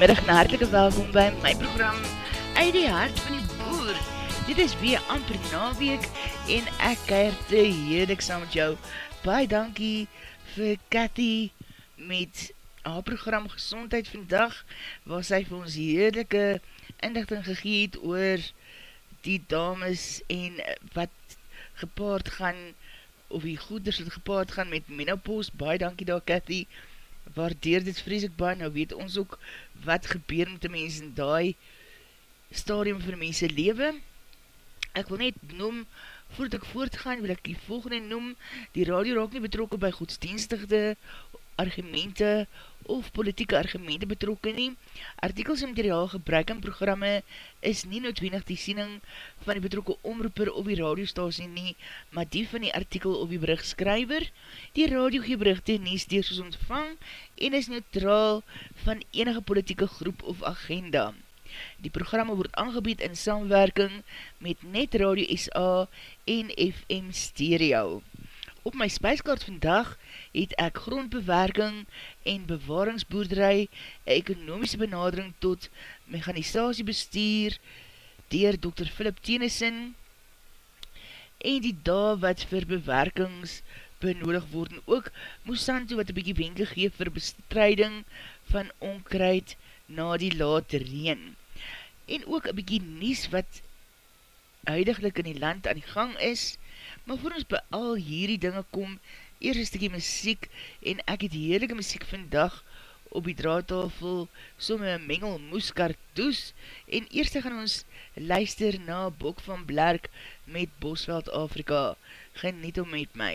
Goeiemiddag en hartelike welkom by my program Uit die hart van die boer. Dit is weer amper naweek en ek keir te heerlik saam met jou. Baie dankie vir Cathy met haar program Gezondheid Vandag, waar sy vir ons heerlijke inlichting gegeet oor die dames en wat gepaard gaan, of die goeders wat gepaard gaan met menopause. Baie dankie daar, Cathy. Waardeer dit vreselik baie. Nou weet ons ook wat gebeur met die mens in die stadium van die mense lewe. Ek wil net noem, voordat ek voortgaan, wil ek die volgende noem, die radio raak nie betrokken by godsdienstigde argumente of politieke argumente betrokken nie. Artikels en materiaal gebruik in programme is nie noodwendig die siening van die betrokke omroeper op die radiostasie nie, maar die van die artikel op die berichtskryver. Die radio gee berichte nie steeds ontvang en is neutraal van enige politieke groep of agenda. Die programme word aangebied in samwerking met Net Radio SA en FM Stereo. Op my spijskaart vandag het ek grondbewerking en bewaringsboerderij, een ekonomische benadering tot mechanisatiebestuur dier Dr. Philip Tennyson en die da wat vir bewerkings benodig word ook Moesanto wat een bykie wenke geef vir bestrijding van onkruid na die late reen. En ook een bykie nies wat huidiglik in die land aan die gang is, maar voor ons by al hierdie dinge kom, eers een stukkie muziek, en ek het heerlijke muziek vandag op die draadtafel, so my mengel moeskartoes, en eerst gaan ons luister na Bok van Blerk met Bosveld Afrika. Geniet om met my.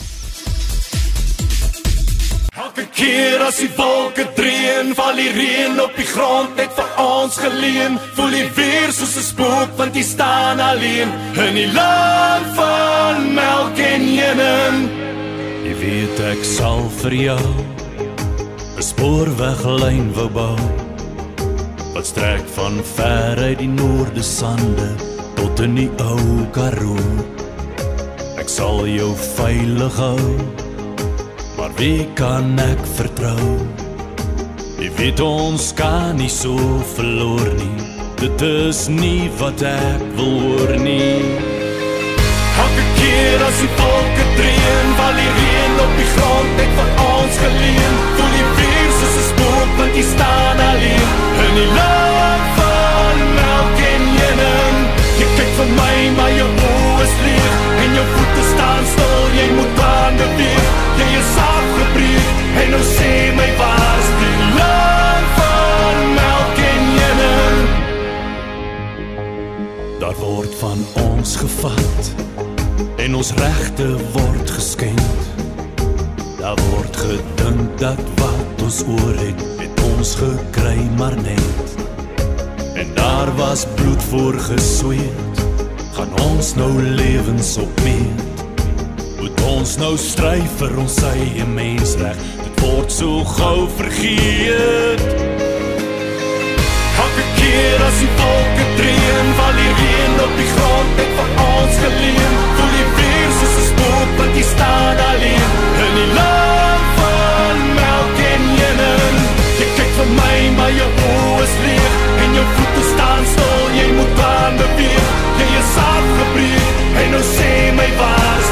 Elke keer as die wolke dreun, val die reën op die grond net vir ons geleen. Voel die weer soos 'n spook want jy staan alleen in die land van melk en heuning. Jy weet ek sal vir jou 'n spoorweglyn wou bou. Wat strek van ver uit die noorde sande tot in die ou Karoo. Ek sal jou veilig hou Maar wie kan ek vertrou? Jy weet ons kan nie so verloor nie. Dit is nie wat ek wil hoor nie. Elke keer as die wolke dreun, val die reën op die grond net vir ons geleen. Voel die weer soos 'n spook wat jy staan alleen in die land van melk en heuning. Jy kyk vir my, maar jou oë is leeg en jou voete staan stil. Jy moet aan beweeg. Jy is afgebreek en nou sê my waar is die land van melk en heuning? Daar word van ons gevat en ons regte word geskend. Daar word gedink dat wat ons oor het, het ons gekry maar net. En daar was bloed voor gesweet gaan ons nou lewens opmeet moet ons nou stry vir ons eie mensreg dit word so gou vergeet. Elke keer as die wolke dreun val die reën op die grond. Het van ons geleen voel die weer soos 'n spook wat jy staan alleen. In die land van melk en jenen jy kyk vir my maar jou oë is leeg. En jou voete staan stil. Jy moet gaan beweeg. Jy is afgebreek. En nou sê my waar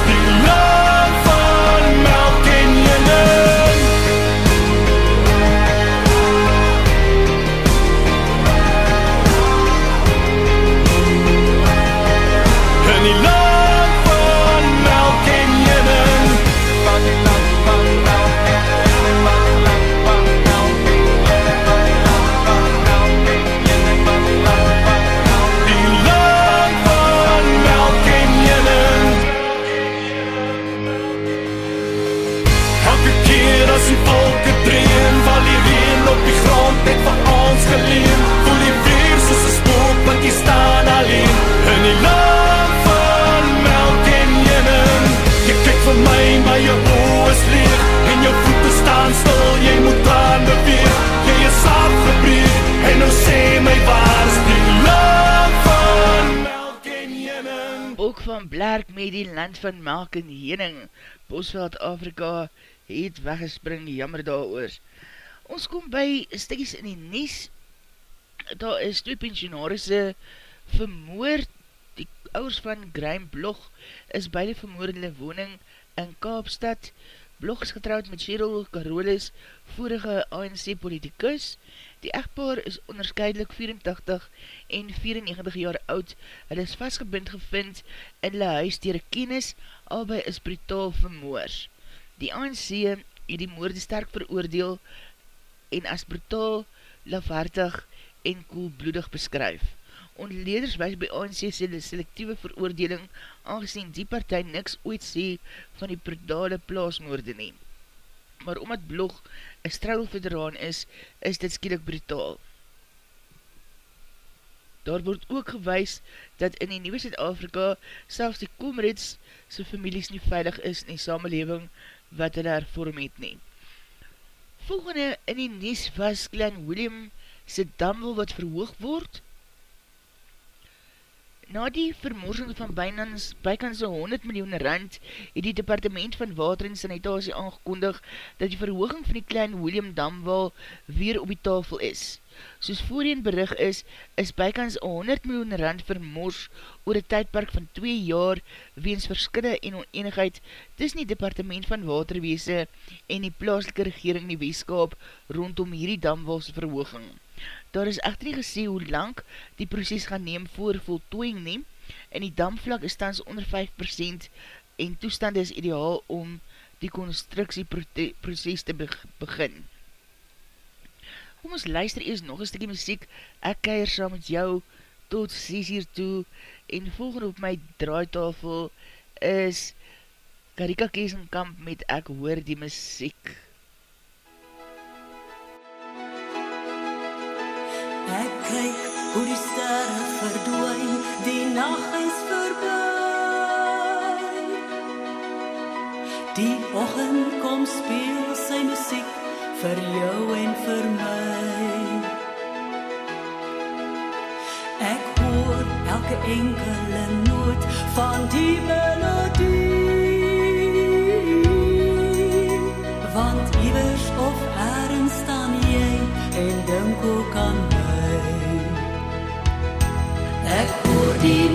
van Blerk met die land van melk en hening. Bosveld Afrika het weggespring, jammer daar oor. Ons kom by stikkies in die nies. Daar is twee pensionarisse vermoord. Die ouders van Graham Blog is beide vermoord in die woning in Kaapstad. Blog is getrouwd met Cheryl Carolus, vorige ANC politicus. Die echtpaar is onderscheidelik 84 en 94 jaar oud. Hulle is vastgebind gevind in hulle huis dier kennis, albei is brutaal vermoor. Die ANC het die moorde sterk veroordeel en as brutaal, lafhartig en koelbloedig beskryf. Ontleders wees by ANC sê die selectieve veroordeling aangezien die partij niks ooit sê van die brutale plaasmoorde neem maar omdat Blog een struidelveteraan is, is dit skielik brutaal. Daar word ook gewys dat in die Nieuwe Zuid-Afrika selfs die Comrades sy families nie veilig is in die samenleving wat hulle hervorm het nie. Volgende in die Nies was Glenn William sy damwel wat verhoog word, Na die vermorsing van bynans bykans 100 miljoen rand het die departement van water en sanitasie aangekondig dat die verhooging van die klein William Damwal weer op die tafel is. Soos voorheen berig is, is bykans 100 miljoen rand vermors oor die tydpark van 2 jaar weens verskudde en oneenigheid tussen die departement van waterweese en die plaaslike regering die weeskap rondom hierdie Damwalse verhooging. Daar is echter nie gesê hoe lang die proces gaan neem voor voltooiing neem en die damvlak is tans onder 5% en toestand is ideaal om die constructieproces te begin. Kom ons luister eers nog een stukkie muziek, ek keir saam met jou tot 6 uur toe en volgende op my draaitafel is Karika Keesenkamp met Ek Hoor Die Muziek. Ek kyk hoe die sterre verdwyn, die nag is verby. Die oggend kom speel sy musiek vir jou en vir my. Ek hoor elke enkele noot van die melodie. Ek hoor die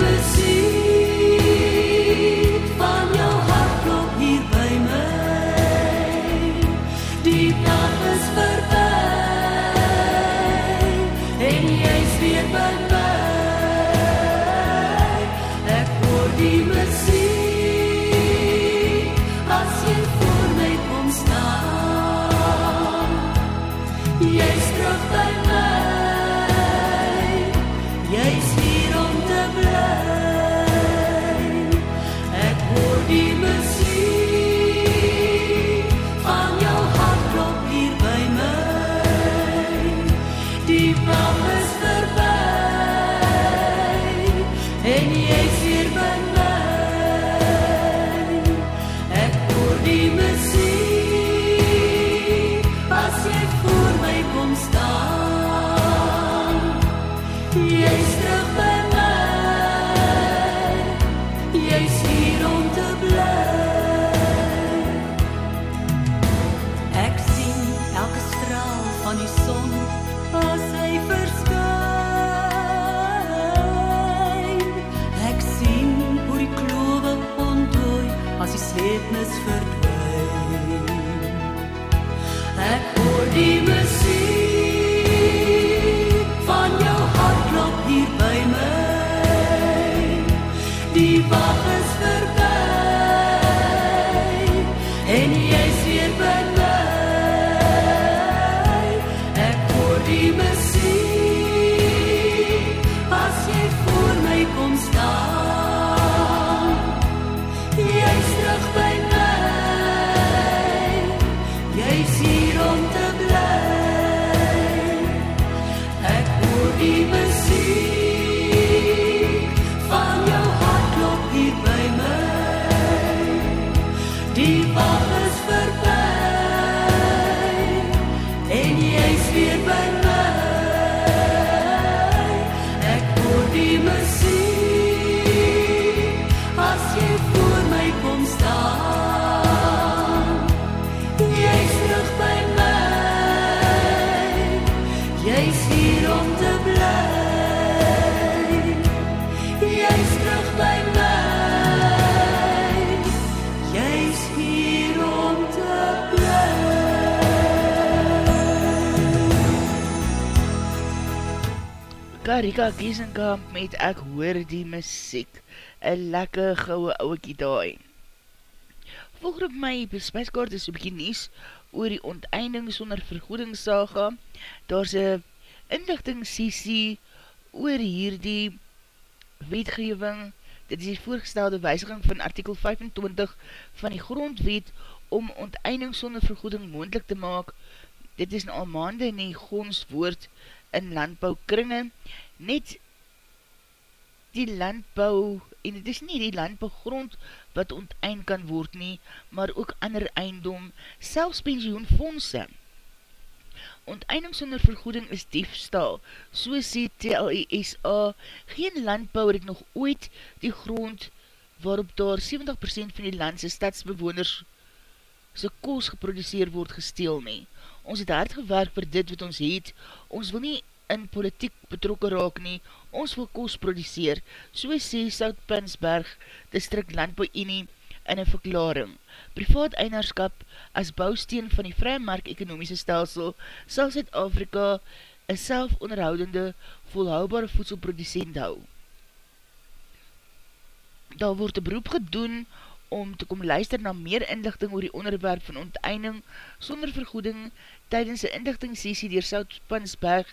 Karika Kiesenkamp met Ek Hoor Die Muziek, een lekker gouwe ouwekie daai. Volger op my bespijskaart is een bykie nies oor die onteinding sonder vergoedingssaga. Daar is een inlichtingssessie oor hierdie wetgeving. Dit is die voorgestelde wijziging van artikel 25 van die grondwet om onteinding sonder vergoeding moendlik te maak. Dit is al maande in die gonswoord in landbouwkringe, net die landbouw, en het is nie die landbouwgrond wat onteind kan word nie, maar ook ander eindom, selfs pensioenfondse. Onteinding sonder vergoeding is diefstal, so sê TLESA, geen landbouwer het nog ooit die grond waarop daar 70% van die landse stadsbewoners sy koos geproduceer word gesteel nie. Ons het hard gewerk vir dit wat ons het, ons wil nie in politiek betrokken raak nie, ons wil koos produceer, so sê Soutpansberg District Landbouw Unie in een verklaring. Privaat eienaarskap as bouwsteen van die vrye mark ekonomiese stelsel sal Zuid-Afrika een selfonderhoudende volhoubare voedselproducent hou. Daar word een beroep gedoen om te kom luister na meer inlichting oor die onderwerp van onteinding sonder vergoeding tydens die inlichtingssessie dier Soutpansberg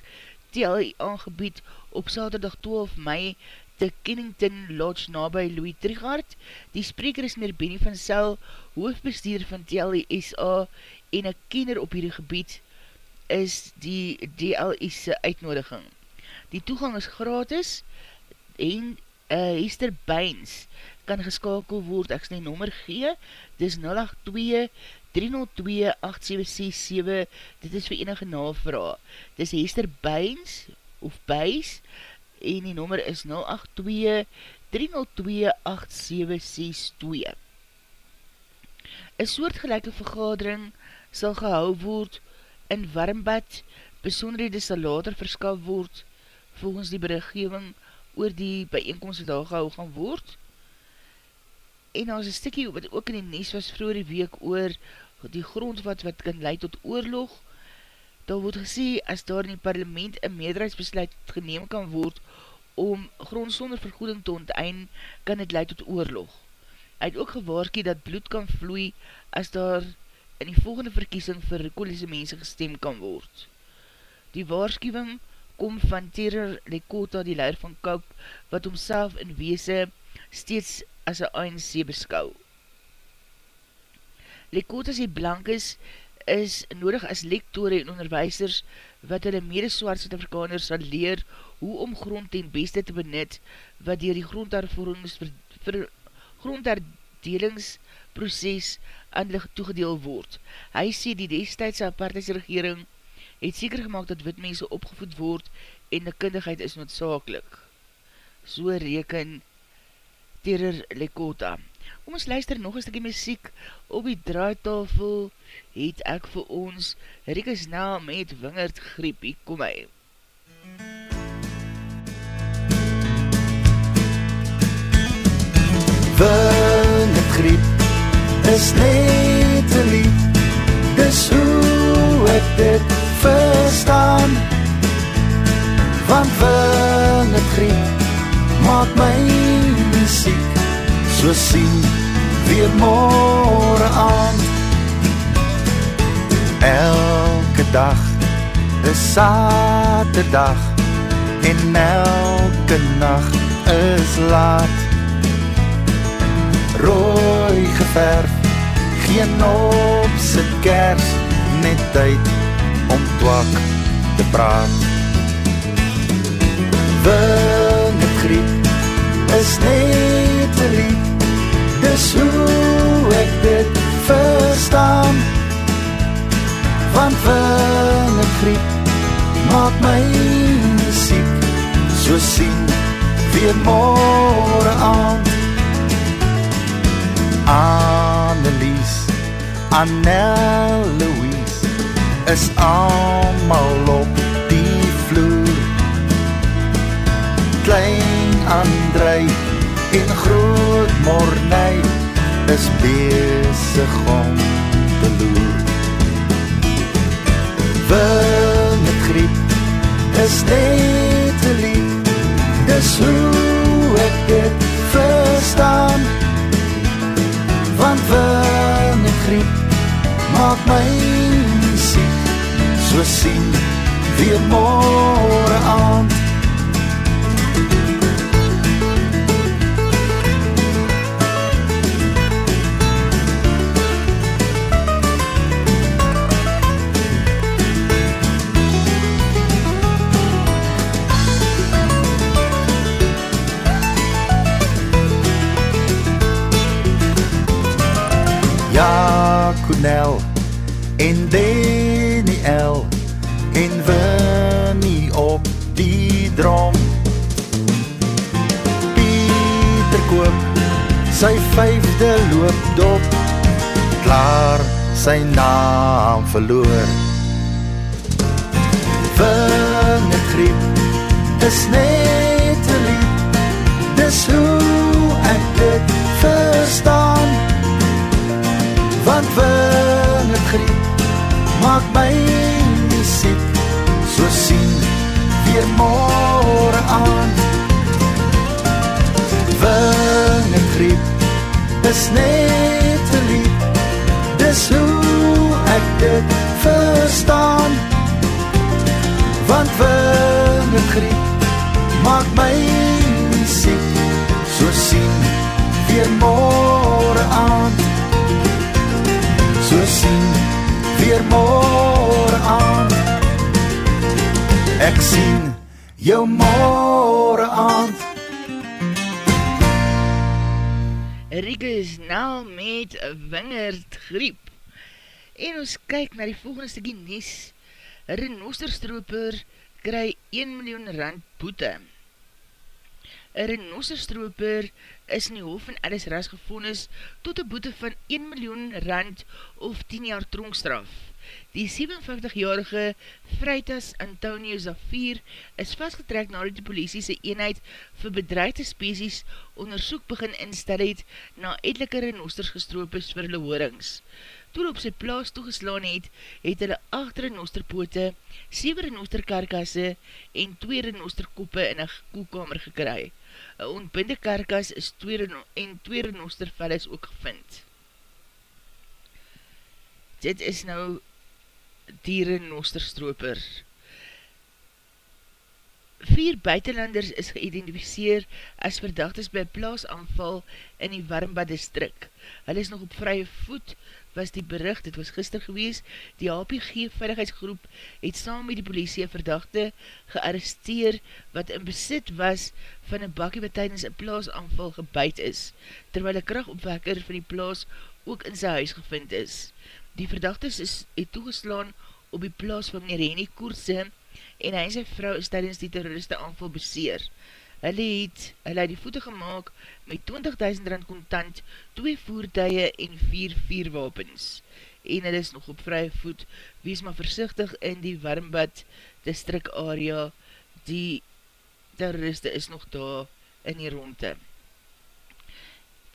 TLI aangebied op saterdag 12 mei te Kennington Lodge nabij Louis Trigard. Die spreker is meer Benny van Sel, hoofdbestuur van TLI SA en een kenner op hierdie gebied is die DLI'se uitnodiging. Die toegang is gratis en uh, Hester Bains kan geskakel word, ek die nommer gee, dis 082-302-8767, dit is vir enige navraag. Dis Hester Bains, of Bains, en die nommer is 082-302-8762. Een soortgelijke vergadering sal gehou word in Warmbad, besonderhede sal later verskaf word, volgens die berichtgeving oor die bijeenkomst daar gehou gaan word, en daar is een stikkie wat ook in die nies was vroeger die week oor die grondwat wat kan leid tot oorlog, daar word gesê as daar in die parlement een meerderheidsbesluit geneem kan word om grond sonder vergoeding te ontein, kan het leid tot oorlog. Hy het ook gewaarkie dat bloed kan vloei as daar in die volgende verkiesing vir rekolise mense gestem kan word. Die waarschuwing kom van Terror Lekota, die leier van Kaup, wat homself in weese steeds as een ANC beskou. Lekota sê blankes is nodig as lektore en onderwijsers wat hulle mede swaard Suid-Afrikaners sal leer hoe om grond ten beste te benut wat dier die grondderdelingsproces aan hulle toegedeel word. Hy sê die destijdse apartheidsregering het seker gemaakt dat witmense opgevoed word en die kindigheid is noodzakelik. So reken Terror Lekota. Kom ons luister nog een stukkie muziek op die draaitafel het ek vir ons Rike Snel met Wingerd Griepie. Kom hy. Wingerd Griep is net een lied Dis hoe ek dit verstaan Want Wingerd Griep maak my muziek So sien weer morgen aan Elke dag is saterdag En elke nacht is laat. Rooi geverf, geen op sy kers Net tyd om twak te praat. Wing het griep is net te lief Dis hoe ek dit verstaan. Want wing het griep maak my muziek So sien weer morgen aan Annelies, Annel Louise Is allemaal op die vloer. Klein Andrei en groot Mornei Is bezig om te loer. Wing het griep is net te lief Dis hoe ek dit verstaan. Want wing het griep maak my muziek So sien weer morgen aand Koenel en Daniel en Winnie op die drom. Pieter koop sy vijfde loopdop, klaar sy naam verloor. Wing het griep is net te lief, dis hoe ek dit verstaan my muziek so sien weer morgen aan. Wing het griep is net te lief dis hoe ek dit verstaan. Want wing het griep maak my muziek so sien weer morgen aan. So sien weer morgen sien jou morgen aan Rieke is nou met wingerd griep. En ons kyk na die volgende stukkie nies. Renosterstroper kry 1 miljoen rand boete. Een renosterstroper is in die hof van Alice Ras gevonnis tot een boete van 1 miljoen rand of 10 jaar tronkstraf. Die 57-jarige Freitas Antonio Zafir is vastgetrek nadat die politie sy eenheid vir bedreigde species onderzoek begin instel het na etelike renosters gestroopes vir hulle hoorings. Toen op sy plaas toegeslaan het, het hulle 8 renosterpoote, 7 renosterkarkasse en 2 renosterkoppe in een koelkamer gekry. Een ontbinde karkas is 2 en 2 renostervel is ook gevind. Dit is nou dieren nosterstroper. Vier buitenlanders is geïdentificeer as verdachtes by plaasanval in die Warmba distrik. Hulle is nog op vrye voet was die bericht, dit was gister gewees, die HPG veiligheidsgroep het saam met die politie verdachte gearresteer wat in besit was van een bakkie wat tydens een plaasanval gebuid is, terwyl een krachtopwekker van die plaas ook in sy huis gevind is. Die verdachtes is het toegeslaan op die plaas van meneer Henny Koerse en hy en sy vrou is tydens die terroriste aanval beseer. Hulle het, hulle het die voete gemaakt met 20.000 rand kontant, 2 voertuie en 4 vierwapens. En hulle is nog op vrye voet, wees maar versichtig in die warmbad distrik area, die terroriste is nog daar in die ronde.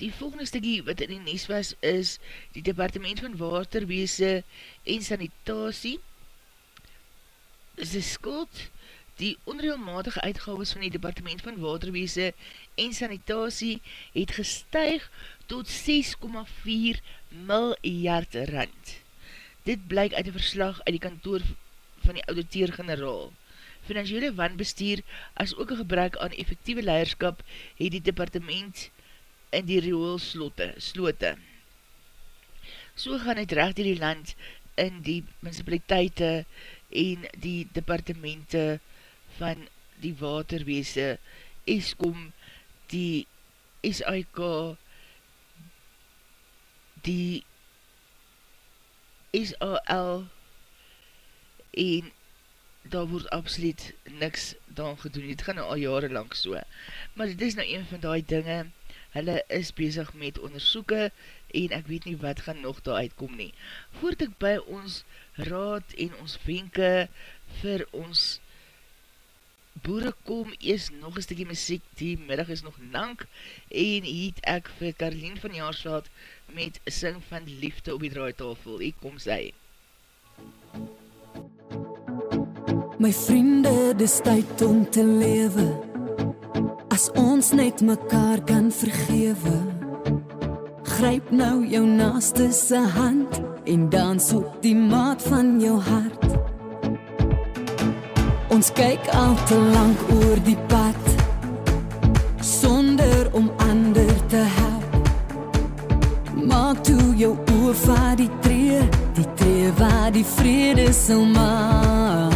Die volgende stikkie wat in die nies was is die departement van waterweese en sanitasie is die skuld Die onrealmatige uitgaves van die Departement van Waterweese en Sanitasie het gestuig tot 6,4 miljard rand. Dit blyk uit die verslag uit die kantoor van die auditeer-generaal. Financiële wanbestuur as ook een gebruik aan effectieve leiderskap het die departement in die riool slote. So gaan het recht in die land in die municipaliteite en die departemente van die waterweese Eskom, die SIK, die SAL en daar word absoluut niks dan gedoen, dit gaan nou al jare lang so, maar dit is nou een van die dinge, hulle is bezig met onderzoeken en ek weet nie wat gaan nog daar uitkom nie. Voort ek by ons raad en ons wenke vir ons boere kom ees nog een stukkie muziek, die middag is nog lang, en hiet ek vir Karleen van Jaarsveld met sing van liefde op die draaitafel. Ek kom sy. My vriende, dis tyd om te lewe, as ons net mekaar kan vergewe. Gryp nou jou naaste se hand, en dans op die maat van jou hart. Ons kyk al te lank oor die pad sonder om ander te help. Maak toe jou oor vir die tree, die tree waar die vrede sal maak.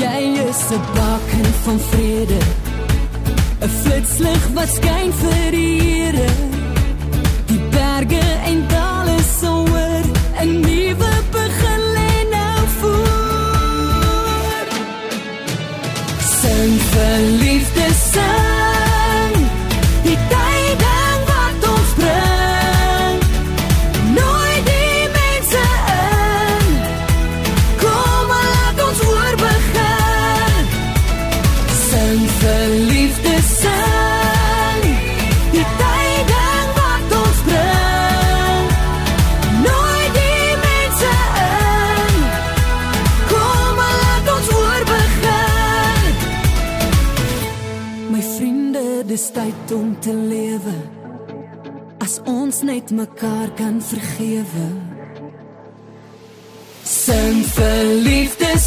jy is 'n baken van vrede. 'n flitslig wat skyn vir die Here. Die berge en dale sou hoor 'n nuwe net mekaar kan vergewe. Sing vir liefde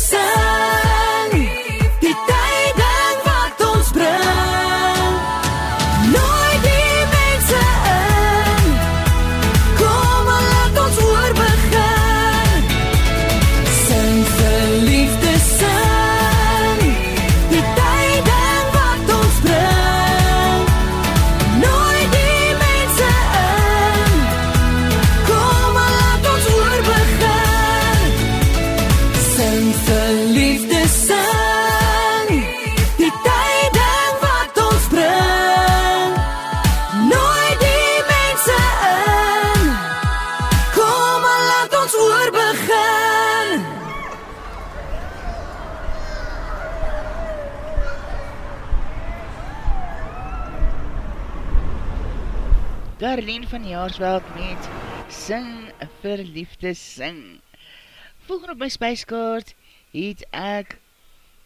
Karleen van Jaarsveld met Sing Verliefde Sing. Volgende op my spijskaart het ek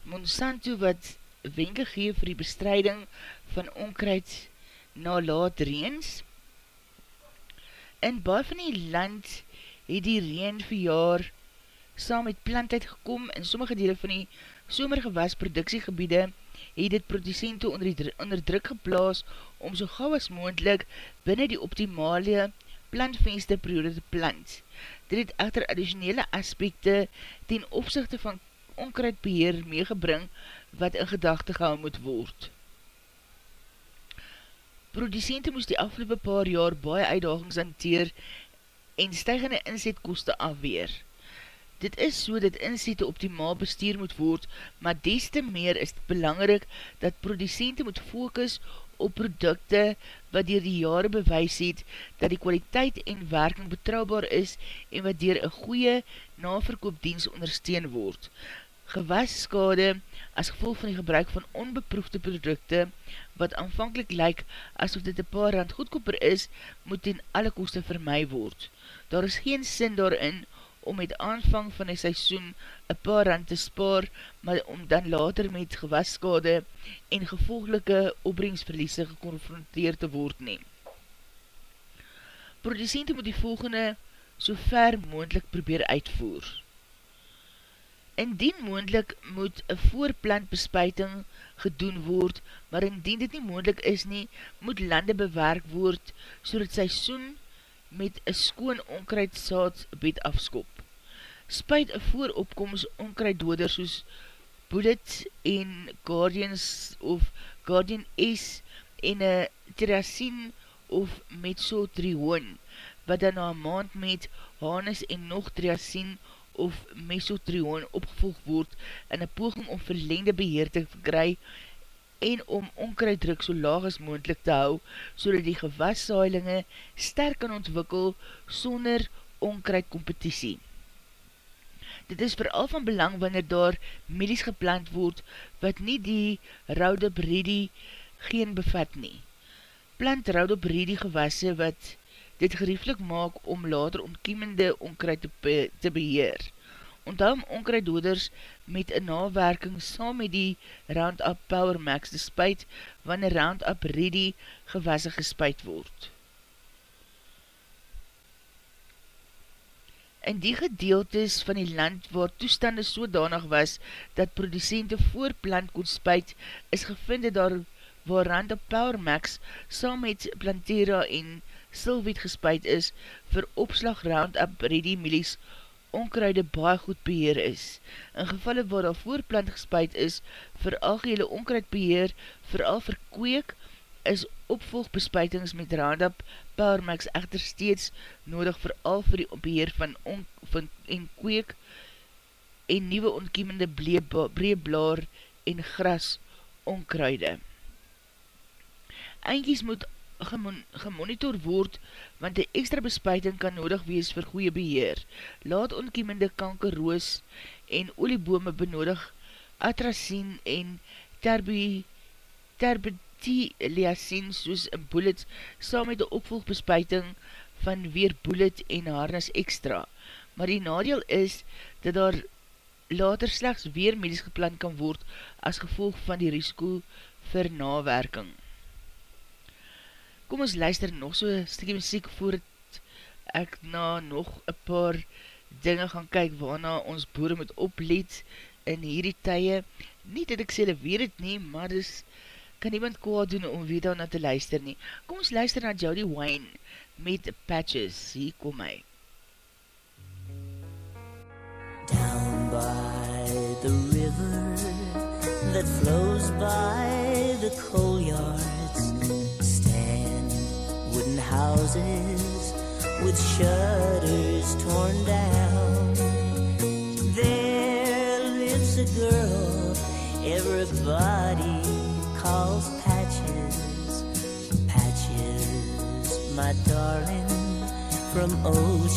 Monsanto wat wenke gee vir die bestrijding van onkruid na laat reens. In baie van die land het die reen verjaar saam met plantheid gekom in sommige dele van die somergewas productiegebiede het dit producente onder, onder druk geplaas om so gauw as moendlik binnen die optimale plantvenster periode te plant. Dit het echter additionele aspekte ten opzichte van onkruidbeheer meegebring wat in gedachte gehou moet word. Producente moes die afgelopen paar jaar baie uitdagings hanteer en stijgende inzetkoste afweer. Dit is so dat inzette optimaal bestuur moet word, maar des te meer is het belangrijk dat producente moet focus op producte wat dier die jare bewys het dat die kwaliteit en werking betrouwbaar is en wat dier een goeie naverkoopdienst ondersteun word. Gewasskade as gevolg van die gebruik van onbeproefde producte wat aanvankelijk lyk asof dit een paar rand goedkoper is, moet ten alle koste vermy word. Daar is geen sin daarin om met aanvang van die seisoen een paar rand te spaar, maar om dan later met gewaskade en gevolgelike opbrengsverliese geconfronteerd te word neem. Producenten moet die volgende so ver moendlik probeer uitvoer. Indien moendlik moet een voorplant bespuiting gedoen word, maar indien dit nie moendlik is nie, moet lande bewerk word, so dat seisoen met een skoon onkruidsaad bed afskop. Spuit een vooropkomst onkruiddoder soos Bullet en Guardians of Guardian S en een Terracine of Metsotrion, wat dan na een maand met Hanes en nog Terracine of Mesotrion opgevolg word in een poging om verlengde beheer te verkry en om onkruiddruk so laag as moendlik te hou, so dat die gewassailinge sterk kan ontwikkel sonder onkruidcompetitie. Dit is vooral van belang wanneer daar medies geplant word wat nie die roude bredie geen bevat nie. Plant roude bredie gewasse wat dit gerieflik maak om later ontkiemende onkruid te, be te beheer onthou onkruiddoders met een nawerking saam met die Roundup Power Max te spuit wanneer Roundup Ready gewasse gespuit word. In die gedeeltes van die land waar toestande sodanig was dat producente voorplant kon spuit, is gevind daar waar Roundup Power Max saam met Plantera en Sylvet gespuit is vir opslag Roundup Ready Milies onkruide baie goed beheer is. In gevalle waar daar voorplant gespuit is, vir algehele onkruidbeheer, vir kweek, is opvolgbespuitings met Roundup Powermax echter steeds nodig vooral vir die beheer van, on, van en kweek en nieuwe ontkiemende breeblaar en gras onkruide. Eindjes moet gemonitor word, want die extra bespuiting kan nodig wees vir goeie beheer. Laat onkiemende kankerroos en oliebome benodig atracien en terbetileacien soos in bullet saam met die opvolgbespuiting van weer bullet en harnas extra. Maar die nadeel is dat daar later slechts weer medisch gepland kan word as gevolg van die risiko vir nawerking. Kom ons luister nog so stikkie muziek voordat ek na nog een paar dinge gaan kyk waarna ons boere moet opleed in hierdie tye. Nie dat ek sê hulle weet het nie, maar dus kan iemand kwaad doen om weer daarna te luister nie. Kom ons luister na Jody Wine met Patches. Hier kom hy. Down by the river that flows by the coal wooden houses with shutters torn down. There lives a girl everybody calls Patches. Patches, my darling, from old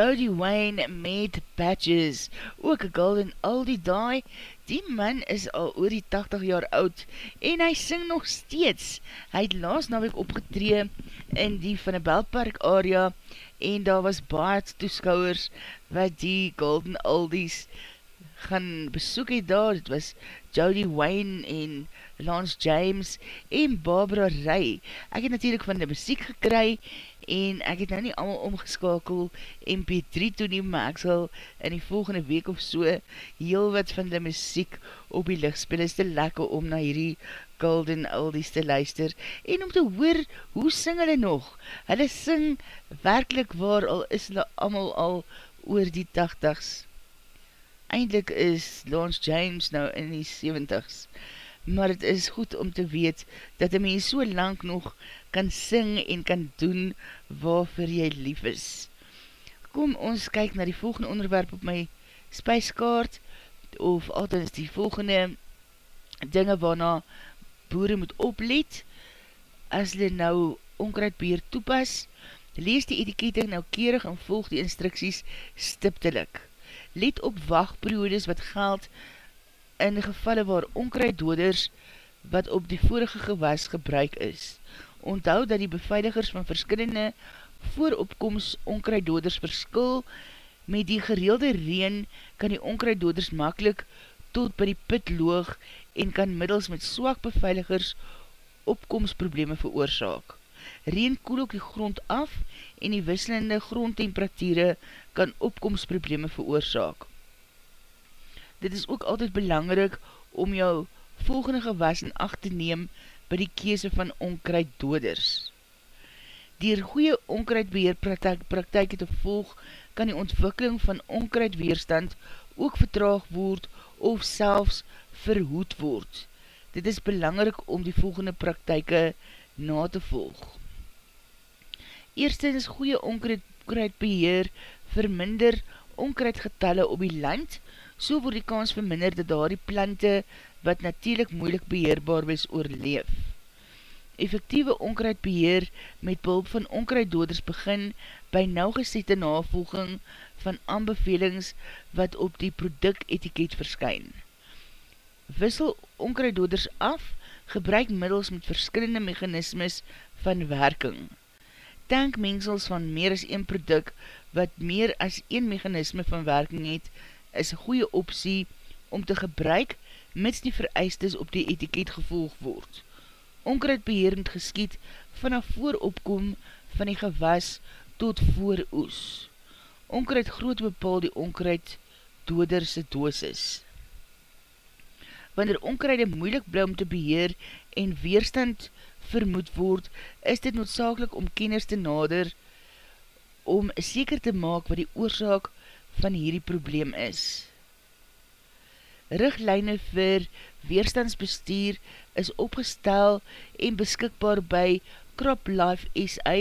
Jody Wayne met Patches, ook golden al die die man is al oor die 80 jaar oud, en hy sing nog steeds. Hy het laas naweek opgetree in die Van die Belpark area, en daar was baie toeskouwers wat die golden aldies gaan besoek het daar, het was Jody Wayne en Lance James en Barbara Ray. Ek het natuurlijk van die muziek gekry en ek het nou nie allemaal omgeskakel MP3 toe nie, maar ek sal in die volgende week of so heel wat van die muziek op die licht speel. is te lekker om na hierdie Golden Oldies te luister en om te hoor hoe sing hulle nog. Hulle sing werkelijk waar al is hulle allemaal al oor die 80s. Eindelijk is Lance James nou in die 70s, maar het is goed om te weet dat een mens so lang nog kan sing en kan doen waarvoor jy lief is. Kom ons kyk na die volgende onderwerp op my spijskaart, of altens die volgende dinge waarna boere moet oplet, as hulle nou onkruidbeer toepas, lees die etikette naukerig en volg die instructies stiptelik. Let op wachtperiodes wat geld in gevalle waar onkruiddoders wat op die vorige gewas gebruik is. Onthou dat die beveiligers van verskillende vooropkomst onkruiddoders verskil, met die gereelde reen kan die onkruiddoders makkelijk tot by die put loog en kan middels met swak beveiligers opkomstprobleme veroorzaak. Reen koel ook die grond af en die wisselende grondtemperatuurde kan opkomstprobleme veroorzaak. Dit is ook altyd belangrik om jou volgende gewas in acht te neem by die kese van onkruiddoders. Dier goeie onkruidbeheer praktijke te volg, kan die ontwikkeling van onkruidweerstand ook vertraag word of selfs verhoed word. Dit is belangrik om die volgende praktijke na te volg. Eerstens goeie onkruidbeheer verminder onkruidgetalle op die land, so word die kans verminder dat daar die plante wat natuurlijk moeilik beheerbaar wees oorleef. Effectieve onkruidbeheer met behulp van onkruiddoders begin by nauwgesette navolging van aanbevelings wat op die product etiket verskyn. Wissel onkruiddoders af gebruik middels met verskillende mechanismes van werking. Tankmengsels van meer as een product wat meer as een mechanisme van werking het, is een goeie optie om te gebruik mits die vereistes op die etiket gevolg word. Onkruidbeheer moet geskiet vanaf vooropkom van die gewas tot voor oes. Onkruid groot bepaal die onkruid doderse dosis. Wanneer onkruide moeilik bly om te beheer en weerstand vermoed word, is dit noodzakelik om kenners te nader om seker te maak wat die oorzaak van hierdie probleem is. Richtlijne vir weerstandsbestuur is opgestel en beskikbaar by Crop Life SA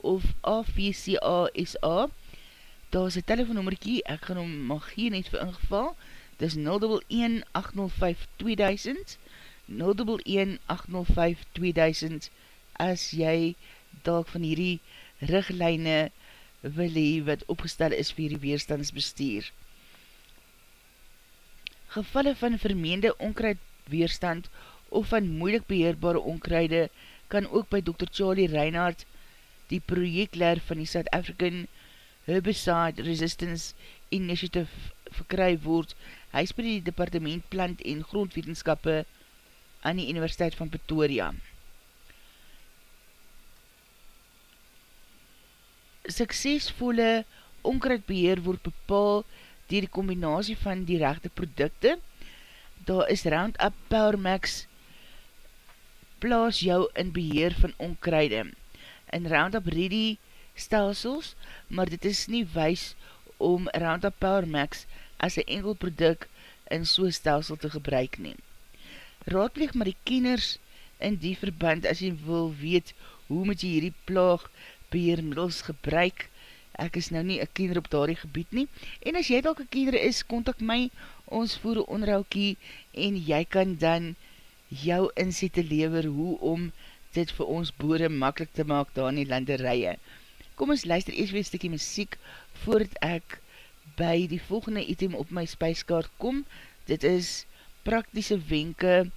of AVCA SA. Daar is een telefoonnummerkie, ek gaan hom mag hier net vir ingeval, dis 011-805-2000, 011-805-2000, as jy dalk van hierdie richtlijne wil hee wat opgestel is vir die weerstandsbestuur. Gevalle van vermeende onkruidweerstand of van moeilik beheerbare onkruide kan ook by Dr. Charlie Reinhardt, die projektleer van die South African Herbicide Resistance Initiative verkry word. Hy is by die Departement Plant en Grondwetenskappe aan die Universiteit van Pretoria. Suksesvolle onkruidbeheer word bepaal dier die combinatie van die rechte producte. Daar is Roundup Power Max plaas jou in beheer van onkruide. In Roundup Ready stelsels, maar dit is nie wees om Roundup Power Max as een enkel product in so'n stelsel te gebruik neem. Raadpleeg maar die kenners in die verband as jy wil weet hoe moet jy hierdie plaag beheermiddels gebruik. Ek is nou nie een kinder op daardie gebied nie. En as jy dalk een kinder is, kontak my, ons voer een onroukie en jy kan dan jou inzette lever hoe om dit vir ons boere makkelijk te maak daar in die landerije. Kom ons luister eers weer stikkie muziek voordat ek by die volgende item op my spijskaart kom. Dit is praktische wenke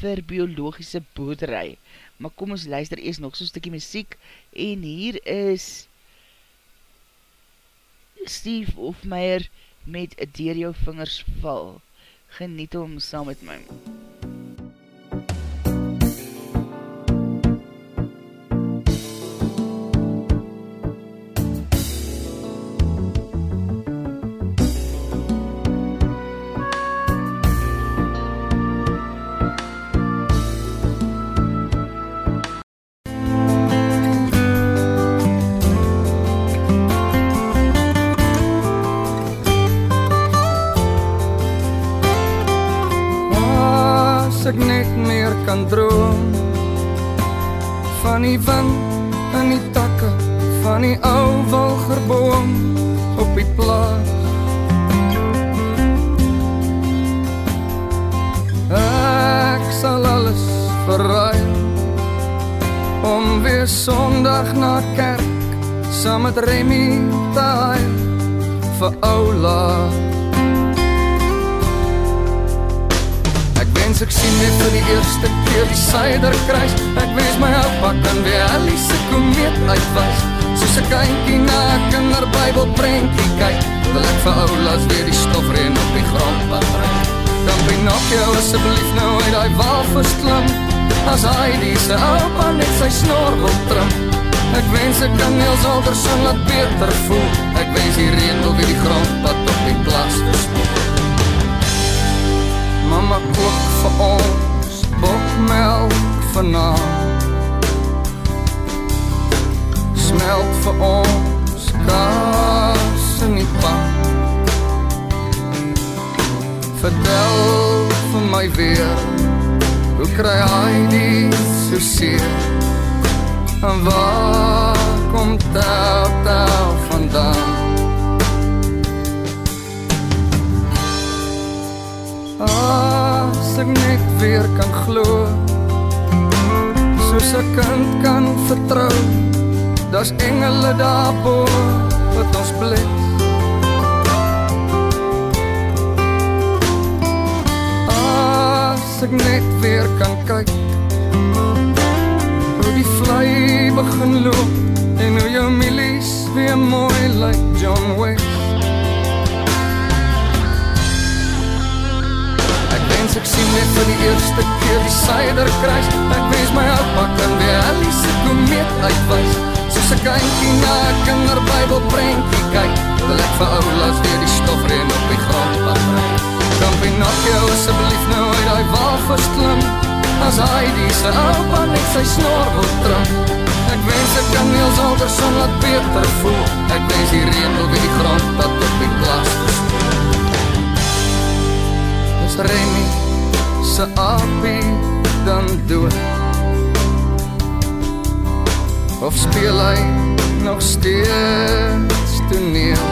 vir biologische boerderij maar kom ons luister eers nog so'n stukkie muziek, en hier is Steve Hofmeyer met Deer jou vingers val. Geniet om saam met my. MUZIEK kan droom van die wind in die takke van die ou wilgerboom op die plaas. Ek sal alles verraai om weer sondag na kerk saam met Remy te haal vir ou laas wens ek sien net vir die eerste keer die suiderkruis Ek wens my oupa kan weer Alice komeet uitwas Soos ek eindkie na kinder bybel prentjie kyk Wil ek vir oulas weer die stofreen op die grond betrek Dan benak jou asjeblief nou uit die walvis klim As hy die sy oupa net sy snor wil trim Ek wens ek kan Niels Alderson laat beter voel. Ek wens die reen wil weer die grondpad op die plaas verspoel Mama kook vir ons bokmelk vanavond. Smelt vir ons kaas in die pan. Vertel vir my weer Hoe kry hy die so seer En waar kom tel tel vandaan weer kan glo. Soos 'n kind kan vertrou. Daar's engele daarbo wat ons bless. As ek net weer kan kyk. Hoe die vlei begin loop en hoe jou milies weer mooi lyk, like John Wayne. Ek sien net vir die eerste keer die Suiderkruis Ek wens my opa kan weer Alice komeet uitwys. Soos ek eindkie na een kinderbijbel prentjie kyk Wil ek vir oulas weer die stofreen op die grond wat breng Kan Pinocchio asseblief nou uit die walvis klim As hy die sy opa net sy snor wil trim Ek wens ek kan Niels Alderson laat beter voel. Ek wens die reen by die grond dat op die plaas gespoel. Is Remy sy apie dan dood. Of speel hy nog steeds toneel?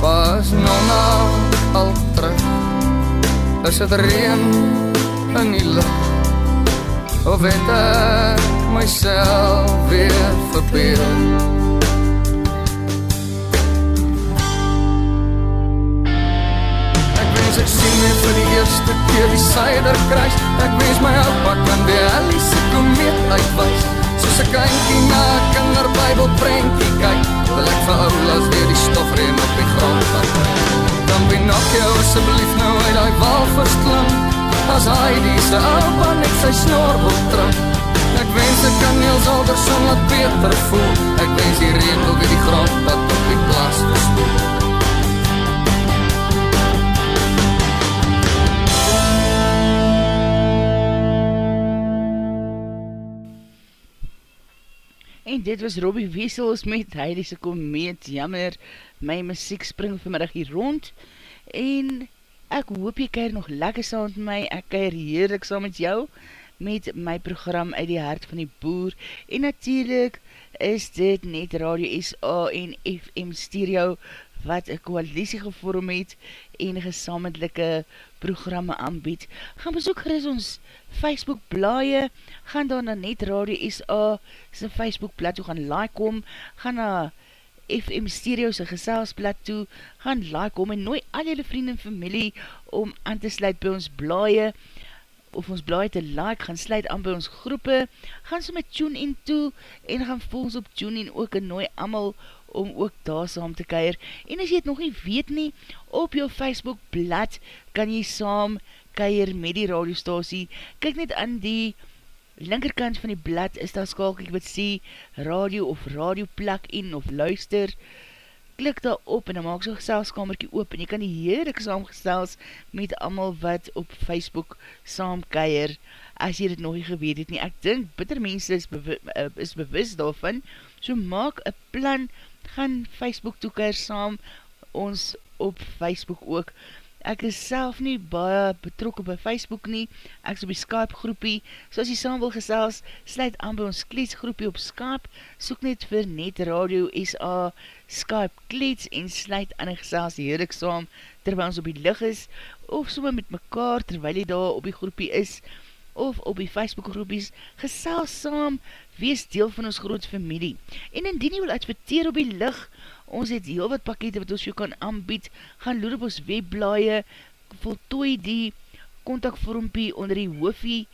Pas nonna al terug. Is het reen in die lucht? Of het ek myself weer verbeel Ek wens ek sien net vir die eerste keer die Suiderkruis Ek wens my opa kan weer Alice komeet uitwys. Soos ek eindkie na kinderbijbel prentjie kyk Wil ek vir oulas weer die stofreen op die grond vat. Dan Pinocchio asseblief nou uit die walvis klim As hy die se opa net sy snor wil trim Ek wens ek kan Niels Alderson laat beter voel. Ek wens die reen wil weer die grond dat op die plaas gespoel Dit was Robbie Wessels met Heilige Komeet, jammer, my muziek spring vanmiddag hier rond, en ek hoop jy keir nog lekker saam met my, ek keir heerlik saam met jou, met my program uit die hart van die boer, en natuurlijk is dit net Radio SA en FM Stereo, wat een koalisie gevorm het, en gesamelike programme aanbied. Gaan bezoek geris ons Facebook blaie, gaan dan na net Radio SA, sy Facebook blad toe gaan like om, gaan na FM Stereo sy geselsblad toe, gaan like om en nooi al jylle vriend en familie om aan te sluit by ons blaie, of ons blaie te like, gaan sluit aan by ons groepe, gaan so met tune in toe, en gaan volg ons op tune in ook en nooi amal om ook daar saam te keir. En as jy het nog nie weet nie, op jou Facebook blad kan jy saam keir met die radiostasie. Kijk net aan die linkerkant van die blad is daar skalk, ek wat sê, radio of radio plak in of luister, klik daar op en dan maak so geselskamerkie oop en jy kan die heerlik saamgestels met amal wat op Facebook saamkeier, as jy dit nog nie geweet het nie. Ek dink, bitter mense is, bewi eh, is bewus daarvan, so maak een plan, gaan Facebook toekeer saam, ons op Facebook ook, ek is self nie baie betrokken by Facebook nie, ek is op die Skype groepie, so as jy saam wil gesels, sluit aan by ons kleeds groepie op Skype, soek net vir Net Radio SA Skype kleeds en sluit aan en gesels heerlik saam, terwyl ons op die lig is, of somme met mekaar terwyl jy daar op die groepie is, of op die Facebook groepies, gesels saam, wees deel van ons groot familie. En indien jy wil adverteer op die lig, ons het heel wat pakete wat ons jou kan aanbied, gaan loer op ons webblaie, voltooi die kontakvormpie onder die hoofie,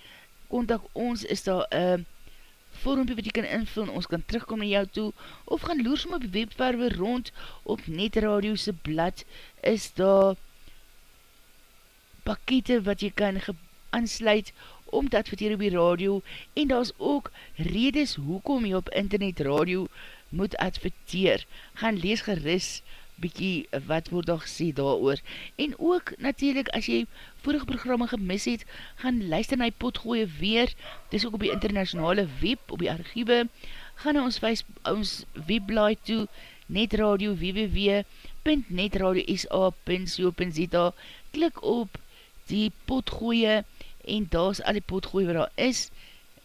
kontak ons, is daar een vormpie wat jy kan invul en ons kan terugkom na jou toe, of gaan loer som op die webwerwe rond, op netradiose blad, is daar pakete wat jy kan aansluit om te adverteer op die radio, en daar is ook redes hoekom jy op internet radio moet adverteer. Gaan lees geris bykie wat word daar gesê daar oor. En ook natuurlijk as jy vorige programme gemis het, gaan luister na die potgooie weer, dis ook op die internationale web, op die archiewe, gaan na ons, ons webblaai toe, netradio www.netradiosa.co.za klik op die potgooie en daar is al die potgooie wat daar is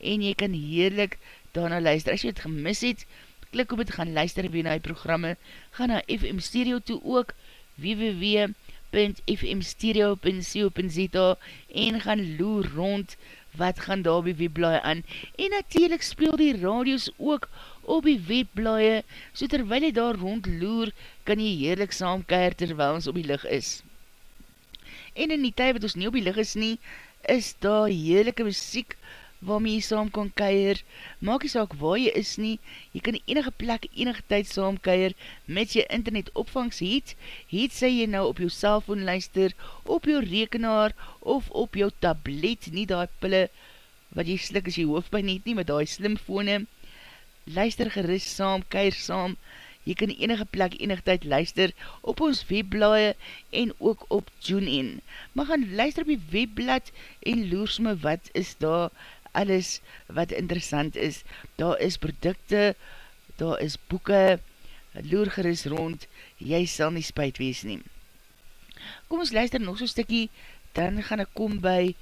en jy kan heerlik daarna luister. As jy het gemis het, klik op het, gaan luister weer na die programme, gaan na FM Stereo toe ook, www.fmstereo.co.za en gaan loer rond wat gaan daar op die webblaie aan. En natuurlijk speel die radios ook op die webblaie, so terwijl jy daar rond loer, kan jy heerlik saamkeer terwijl ons op die lig is. En in die tyd wat ons nie op die lig is nie, is daar heerlijke muziek waarmee jy saam kan keir. Maak jy saak waar jy is nie, jy kan enige plek, enige tyd saam keir met jy internet opvangs het, het sy jy nou op jou cellfoon luister, op jou rekenaar of op jou tablet, nie die pille wat jy slik as jy hoofdpijn het nie, met die slimfone, luister geris saam, keir saam, jy kan enige plek, enige tyd luister op ons webblaie en ook op TuneIn. Maar gaan luister op die webblad en loers me wat is daar alles wat interessant is. Daar is producte, daar is boeke, loer geris rond, jy sal nie spuit wees nie. Kom ons luister nog so stikkie, dan gaan ek kom by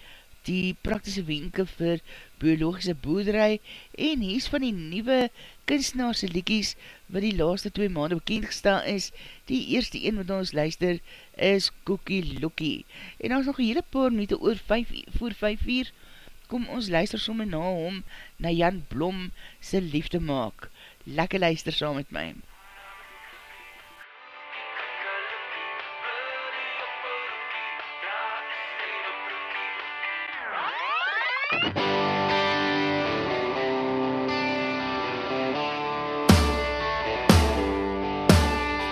die praktische wenke vir biologische boerderij en hier is van die nieuwe kunstenaarse liekies wat die laaste twee maanden bekendgestaan is. Die eerste een wat ons luister is Cookie Lookie. En ons nog een hele paar minuut oor 5, voor 5 uur kom ons luister somme na hom na Jan Blom sy liefde maak. Lekke luister saam met my.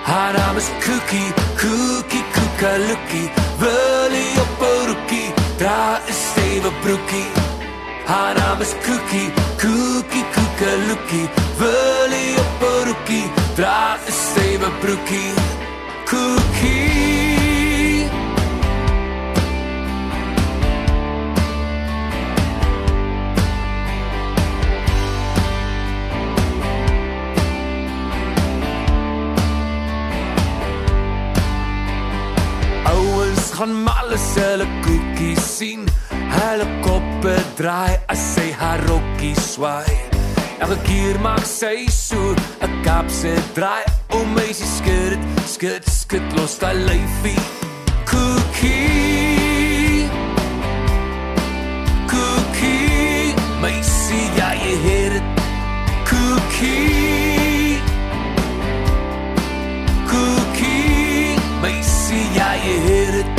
Haar naam is Cookie, Cookie, Koekalookie Wil jy op een roekie, dra een stevig broekie Haar naam is Cookie, Cookie, Koekalookie Wil jy op een roekie, dra een stevig broekie Cookie Ouens gaan mal as hulle koekies sien Hulle koppe draai as sy haar rokkie swaai. Elke keer maak sy so 'n kapse draai O meisie skud, skud, skud los daai lyfie. Cookie Cookie Meisie, ja jy het het. Cookie Cookie Meisie, ja jy het het.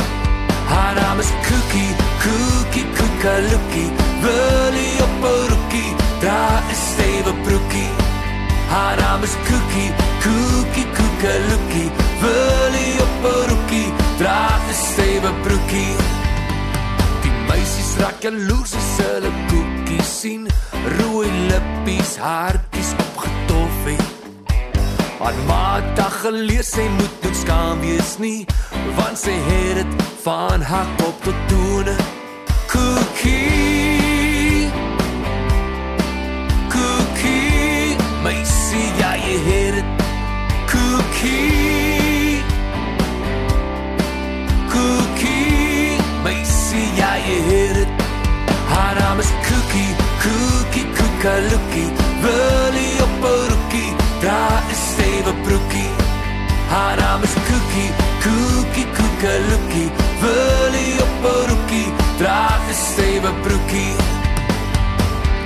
Haar naam is Cookie, Cookie, Koekalookie Wil jy op een roekie, dra een stevig broekie. Haar naam is Cookie, Cookie, Koekalookie Wil jy op een roekie, dra een stevig broekie. Die meisies raak jaloers as hulle koekies sien Rooi lippies, haartjies opgetoffie Maar maat dag geleer sy moet doen skaam wees nie Want sy het het van haar kop tot toene Cookie. Cookie. Meisie, ja jy het het Cookie. Cookie. Meisie, ja jy het het Haar naam is Cookie. Cookie, Koekalookie Wil jy op een roekie Dra een stevig broekie. Haar naam is Cookie. Cookie, Koekalookie Wil jy op een roekie Dra een stevig broekie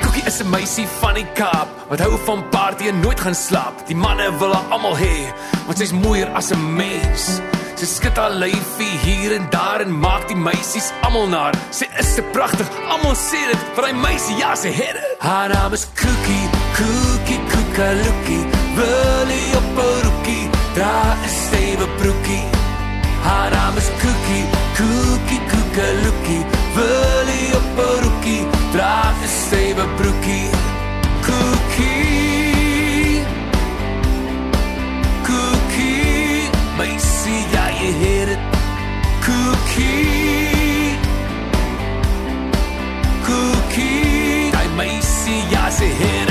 Cookie is 'n meisie van die Kaap wat hou van party en nooit gaan slaap. Die manne wil haar almal hê, want sy's mooier as 'n mens. Sy skud haar lyfie hier en daar en maak die meisies almal naar. Sy is te pragtig, almal sê dit, vir hy meisie, ja, sy het dit. Haar naam is Cookie, Cookie, Koekalookie. Wil jy op 'n roekie, dra 'n stewige broekie. Haar naam is Cookie, Cookie, Koekalookie. Wil jy op 'n roekie, dra 'n stewige broekie. Cookie. Cookie, meisie, ja jy het het. Cookie. Cookie, daai meisie, ja sy het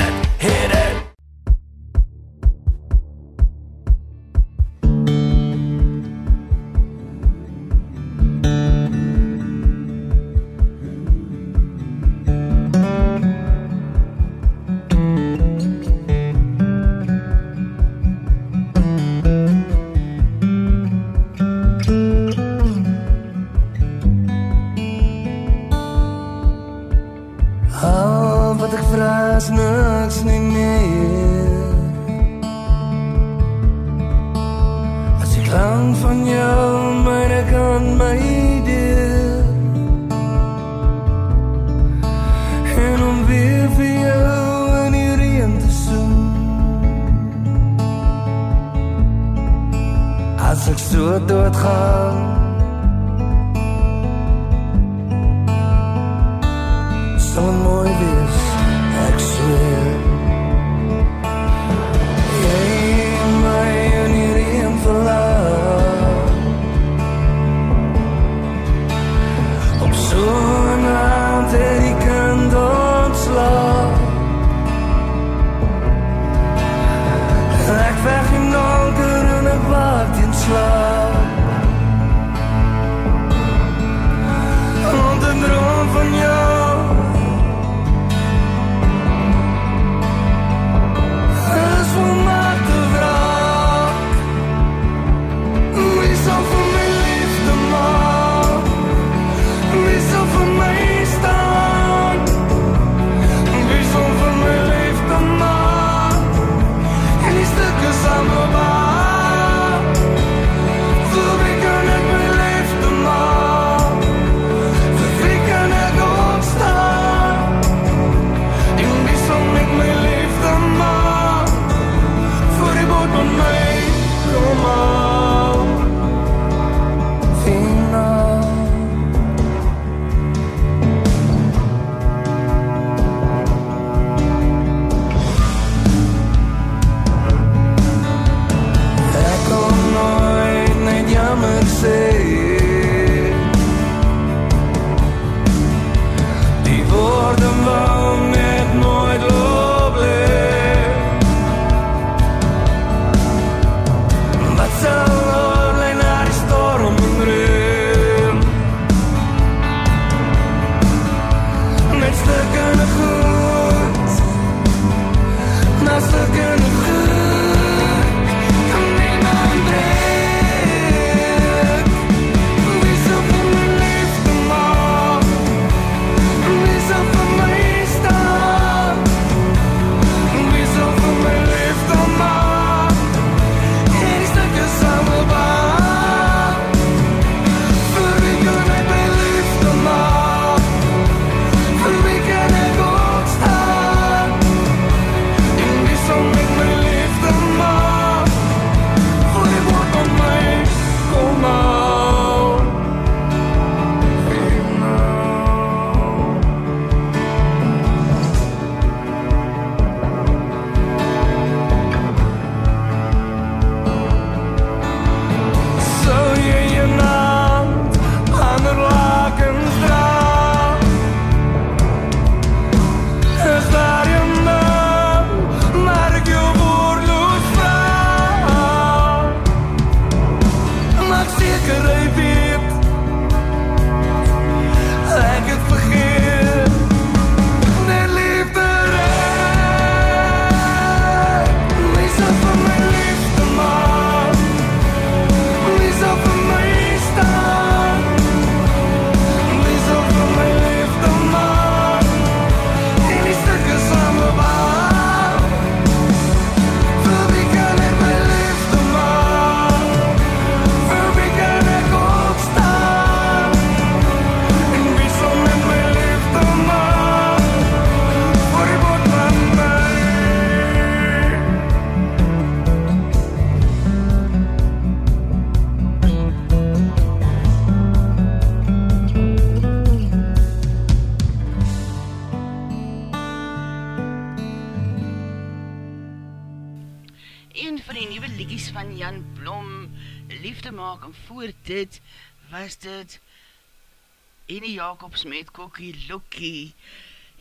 Jacobs met Kokkie Lokkie.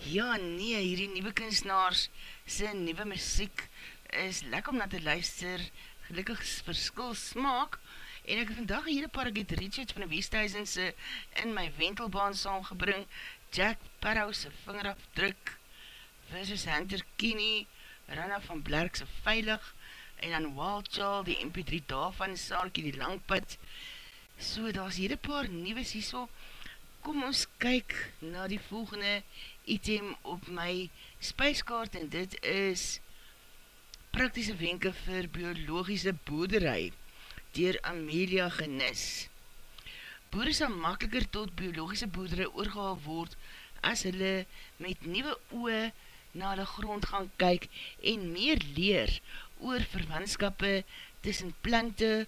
Ja nee, hierdie nieuwe kunstenaars, sy nieuwe muziek is lekker om na te luister, gelukkig verskil smaak, en ek vandag hier een paar Get Richards van die Westhuizense in my wentelbaan saamgebring, Jack Parrowse vingerafdruk, versus Hunter Kini, Rana van Blerkse Veilig, en dan Wild Child, die MP3 daarvan, Saarkie die Langpad, so daar is hier een paar nieuwe siesel, so, Kom ons kyk na die volgende item op my spijskaart en dit is praktische wenke vir biologische boerderij dier Amelia Genis. Boere sal makkeliker tot biologische boerderij oorgehaal word as hulle met nieuwe oe na hulle grond gaan kyk en meer leer oor verwantskappe tussen plante,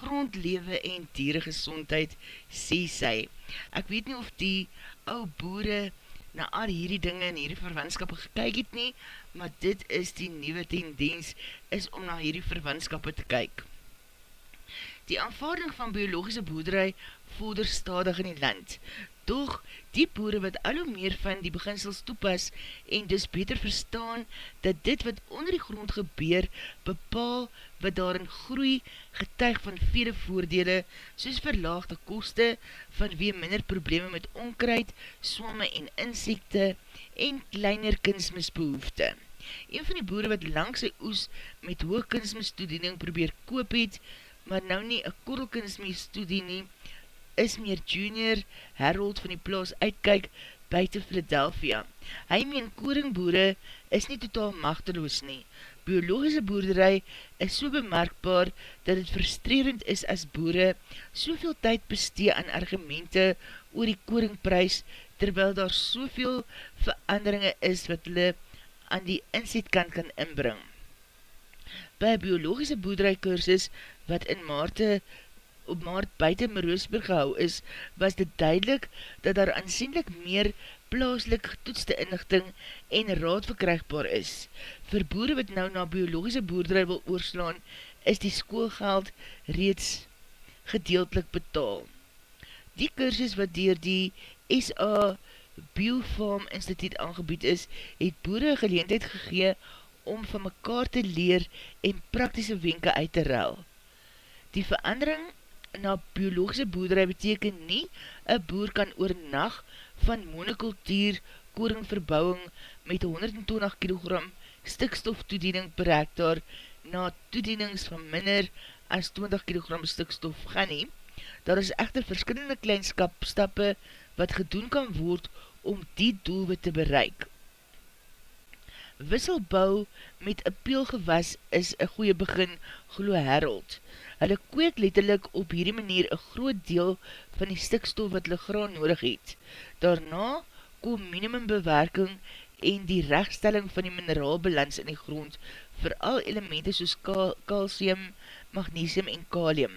grondlewe en dierengezondheid, sê sy. Ek weet nie of die ou boere na al hierdie dinge en hierdie verwantskappe gekyk het nie, maar dit is die nieuwe tendens, is om na hierdie verwantskappe te kyk. Die aanvaarding van biologische boerderij vorder stadig in die land, doch die boere wat al hoe meer van die beginsels toepas en dus beter verstaan dat dit wat onder die grond gebeur bepaal wat daarin groei getuig van vele voordele soos verlaagde koste vanwee minder probleme met onkruid, swamme en insekte en kleiner kunstmisbehoefte. Een van die boere wat lang sy oes met hoog kunstmistoediening probeer koop het, maar nou nie een korrelkunstmistoediening is meer junior Harold van die plaas uitkyk buiten Philadelphia. Hy meen koringboere is nie totaal machteloos nie. Biologische boerderij is so bemerkbaar dat het frustrerend is as boere soveel tyd bestee aan argumente oor die koringprys terwyl daar soveel veranderinge is wat hulle aan die inzetkant kan inbring. By biologische boerderijkursus wat in maarte op maart buiten Meroosburg gehou is, was dit duidelik dat daar aansienlik meer plaaslik getoetste inlichting en raad verkrijgbaar is. Voor boere wat nou na biologische boerderij wil oorslaan, is die schoolgeld reeds gedeeltelik betaal. Die kursus wat dier die SA Biofarm Instituut aangebied is, het boere geleendheid gegee om van mekaar te leer en praktische wenke uit te ruil. Die verandering na biologische boerderij beteken nie, een boer kan oornag van monokultuur koringverbouwing met 120 kg stikstof toediening per hectare na toedienings van minder as 20 kg stikstof gaan nie. Daar is echter verskillende kleinskapstappe wat gedoen kan word om die doelwit te bereik. Wisselbouw met een peelgewas is een goeie begin, glo Harold. Hulle kweek letterlik op hierdie manier een groot deel van die stikstof wat hulle graan nodig het. Daarna kom minimumbewerking en die rechtstelling van die mineraalbalans in die grond vir al elemente soos calcium, magnesium en kalium.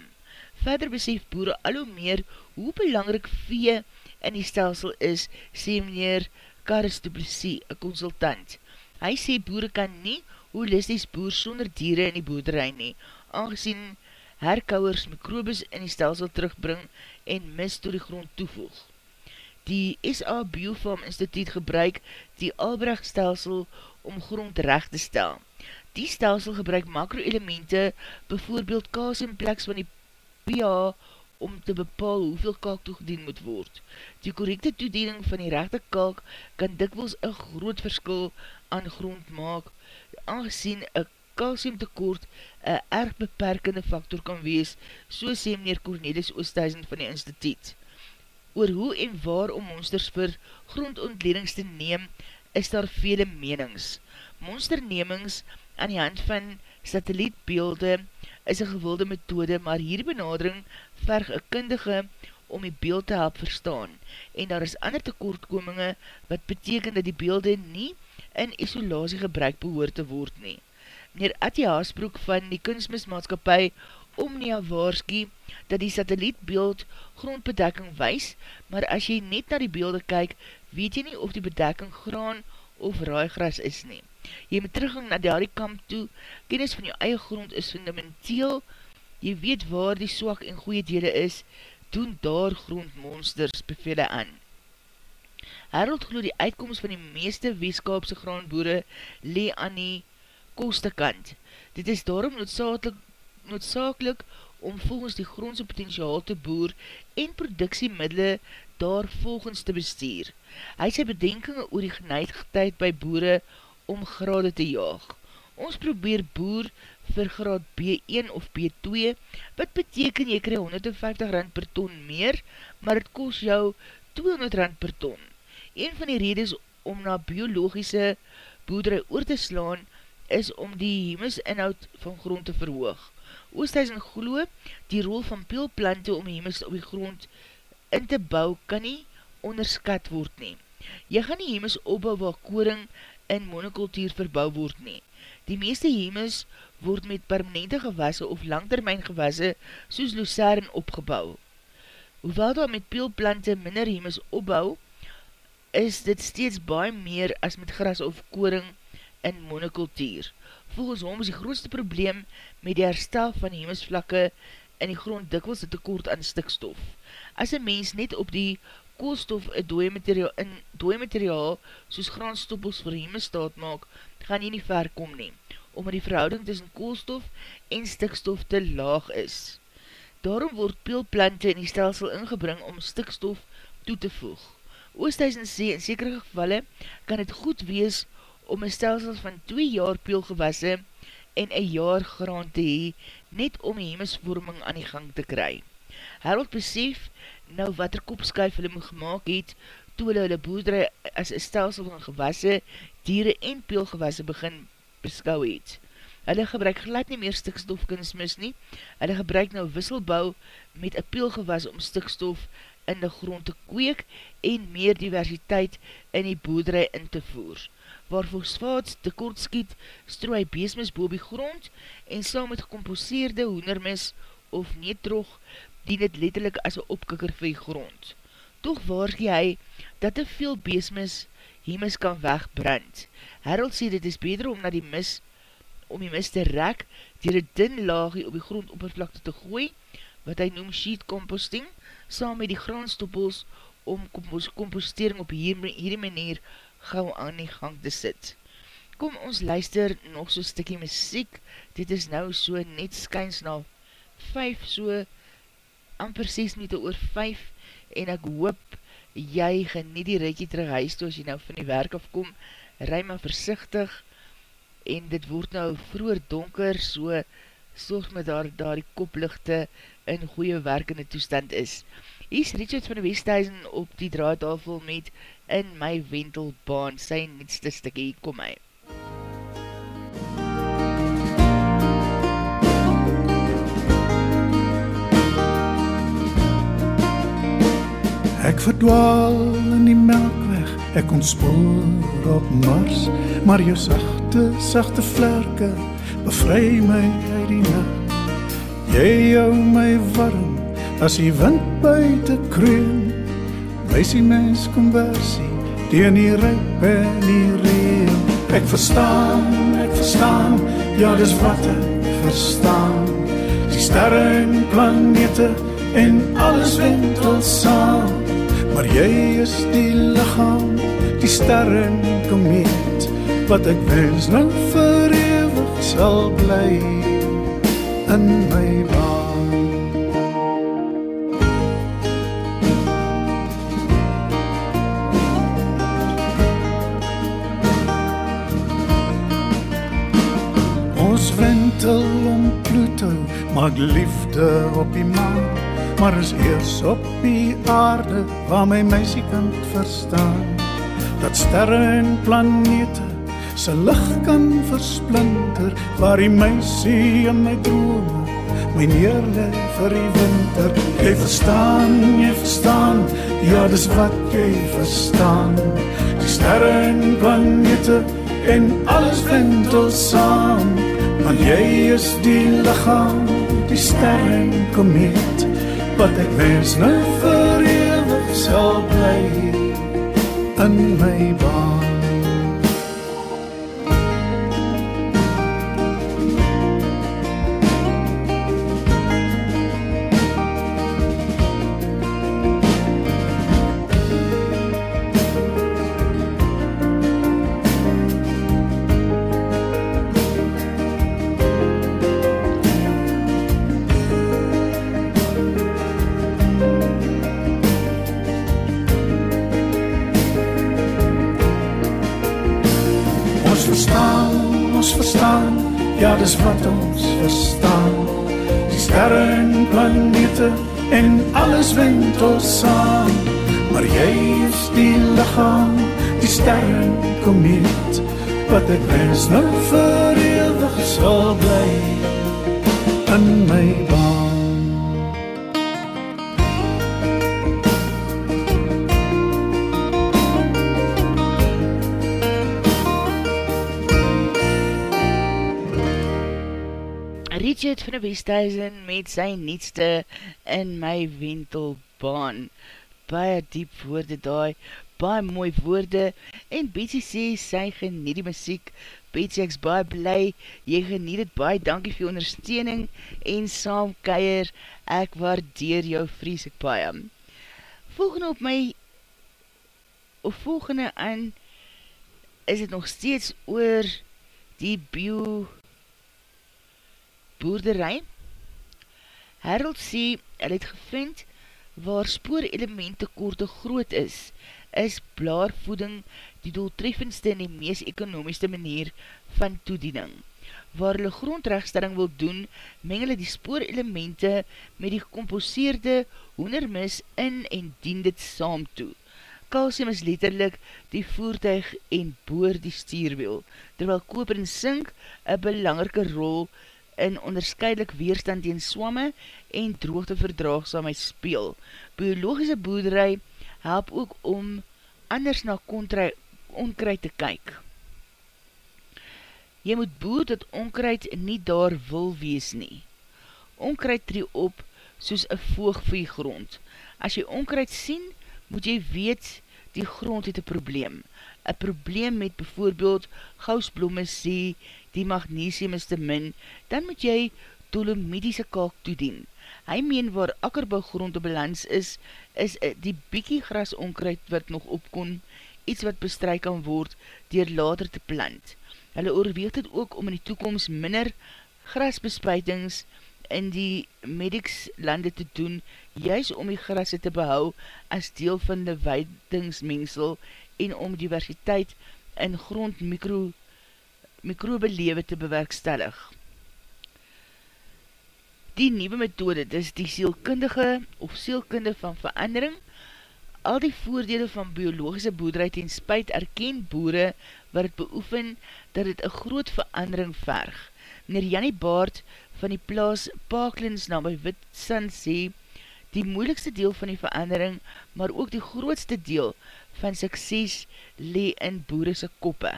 Verder besef boere al hoe meer hoe belangrijk vee in die stelsel is, sê meneer Karis Duplessis, een consultant. Hy sê boere kan nie holisties boer sonder dieren in die boerderij nie, aangezien herkouwers mikrobes in die stelsel terugbring en mis door die grond toevoeg. Die SA Biofarm Instituut gebruik die Albrecht stelsel om grond recht te stel. Die stelsel gebruik makroelemente, bijvoorbeeld kalsiumpleks van die pH, om te bepaal hoeveel kalk toegedien moet word. Die correcte toediening van die rechte kalk kan dikwels een groot verskil aan grond maak, aangezien een kalsiumtekort een erg beperkende factor kan wees, so sê meneer Cornelis Oosthuizen van die instituut. Oor hoe en waar om monsters vir grondontledings te neem, is daar vele menings. Monsternemings aan die hand van satellietbeelde is een gewilde methode, maar hier benadering verg een kundige om die beeld te help verstaan, en daar is ander tekortkominge wat beteken dat die beelde nie in isolatie gebruik behoor te word nie meneer Ati Haasbroek van die kunstmismaatskapie Omnia Waarski dat die satellietbeeld grondbedekking wys, maar as jy net na die beelde kyk, weet jy nie of die bedekking graan of raaigras is nie. Jy moet teruggang na die kamp toe, kennis van jou eie grond is fundamenteel, jy weet waar die swak en goeie dele is, doen daar grondmonsters bevele aan. Harold geloof die uitkomst van die meeste weeskaapse graanboere lee aan die kostekant. Dit is daarom noodzakelik, noodzakelik om volgens die grondse potentiaal te boer en productiemiddele daar volgens te bestuur. Hy sê bedenkinge oor die geneigdheid by boere om grade te jaag. Ons probeer boer vir graad B1 of B2, wat beteken jy krij 150 rand per ton meer, maar het kost jou 200 rand per ton. Een van die redes om na biologische boerderij oor te slaan, is om die humus inhoud van grond te verhoog. Oosthuizen glo, die rol van peelplante om humus op die grond in te bou kan nie onderskat word nie. Jy gaan die humus opbouw waar koring in monokultuur verbouw word nie. Die meeste hemes word met permanente gewasse of langtermijn gewasse soos lucerne opgebouw. Hoewel daar met peelplante minder hemes opbouw, is dit steeds baie meer as met gras of koring in monokultuur. Volgens hom is die grootste probleem met die herstel van hemesvlakke in die grond dikwels die tekort aan stikstof. As een mens net op die koolstof in dooie materiaal, in dooie materiaal soos graanstoppels vir hemes staat maak, gaan jy nie ver kom neem, omdat die verhouding tussen koolstof en stikstof te laag is. Daarom word peelplante in die stelsel ingebring om stikstof toe te voeg. Oosthuizen sê in sekere gevalle kan het goed wees om een stelsel van 2 jaar peelgewasse en een jaar graan te hee, net om die hemesvorming aan die gang te kry. Harold besef nou wat er kopskuif hulle moet gemaakt het, toe hulle hulle boerdere as een stelsel van gewasse, dieren en peelgewasse begin beskou het. Hulle gebruik glad nie meer stikstofkunstmis nie, hulle gebruik nou wisselbouw met een peelgewas om stikstof in die grond te kweek en meer diversiteit in die boerderij in te voer. Waar fosfaat te kort skiet, strooi beesmis boop die grond en saam met gecomposeerde hoenermis of neetrog dien het letterlik as een opkikker vir die grond. Toch waargie hy dat te veel beesmis hemis kan wegbrand. Harold sê dit is beter om na die mis om die mis te rek, dier een din laagie op die grondoppervlakte te gooi, wat hy noem sheet composting, saam met die graanstoppels om compostering op hierdie manier gauw aan die gang te sit. Kom ons luister nog so stikkie muziek, dit is nou so net skyns na 5, so amper 6 minute oor 5, en ek hoop jy geniet die ritje terug huis toe as jy nou van die werk afkom, rij maar versichtig, en dit word nou vroeger donker, so sorg met daar, daar die koplichte in goeie werkende toestand is. Hier is Richard van Westhuizen op die draadtafel met In My Wentelbaan, sy netste stikkie, kom my. Ek verdwaal in die melkweg, ek ontspoor op Mars, maar jou sachte, sachte vlerke bevry my uit die nacht. Jy hou my warm, as die wind buiten kreun, Meisie mens conversie, teen die ryp en die reel. Ek verstaan, ek verstaan, ja dis wat ek verstaan. Die sterre en planete en alles wendel saam. Maar jy is die lichaam, die sterre en komeet, wat ek wens nou vir eeuwig sal bly in my baan. Maak liefde op die maan, maar is eers op die aarde waar my meisie kan verstaan dat sterre en planete se lig kan versplinter waar die meisie in my drome my neerlê vir die winter. Jy verstaan jy verstaan ja dis wat jy verstaan. Die sterre en planete en alles wendel saam want jy is die liggaam die ster en komeet wat ek wens nou vir ewig sal bly in my baan Westhuizen met sy nietste in my wentelbaan. Baie diep woorde daai, baie mooi woorde, en Betsy sê sy geniet die muziek. Betsy, ek is baie blij, jy geniet het baie, dankie vir ondersteuning, en saam keier, ek waardeer jou vreeslik baie. Volgende op my, of volgende aan, is het nog steeds oor die bio boerderij. Harold sê, hy het gevind, waar spoorelemente korte groot is, is blaarvoeding die doeltreffendste en die meest ekonomieste manier van toediening. Waar hulle grondrechtstelling wil doen, meng hulle die spoorelemente met die gecomposeerde hoendermis in en dien dit saam toe. Kalsium is letterlik die voertuig en boor die stierwiel, terwyl koper en sink een belangrike rol in onderscheidelik weerstand tegen swamme en droogte verdraagsamheid speel. Biologische boerderij help ook om anders na onkruid te kyk. Jy moet boer dat onkruid nie daar wil wees nie. Onkruid tree op soos een voog vir die grond. As jy onkruid sien, moet jy weet die grond het een probleem. Een probleem met bijvoorbeeld gausblomme sê, die magnesium is te min, dan moet jy dolomitiese kalk toedien. Hy meen waar akkerbouwgrond op balans is, is die biekie gras onkruid wat nog opkon, iets wat bestry kan word dier later te plant. Hulle oorweeg het ook om in die toekomst minder grasbespuitings in die medics lande te doen, juist om die grasse te behou as deel van die weidingsmengsel en om diversiteit in grond mikro mikrobelewe te bewerkstellig. Die nieuwe methode, dis die sielkundige of sielkunde van verandering, al die voordele van biologische boerderheid en spuit erken boere wat het beoefen dat het een groot verandering verg. Meneer Jannie Baard van die plaas Parklins na my Witsan sê, die moeilikste deel van die verandering, maar ook die grootste deel van sukses lee in boerese koppe.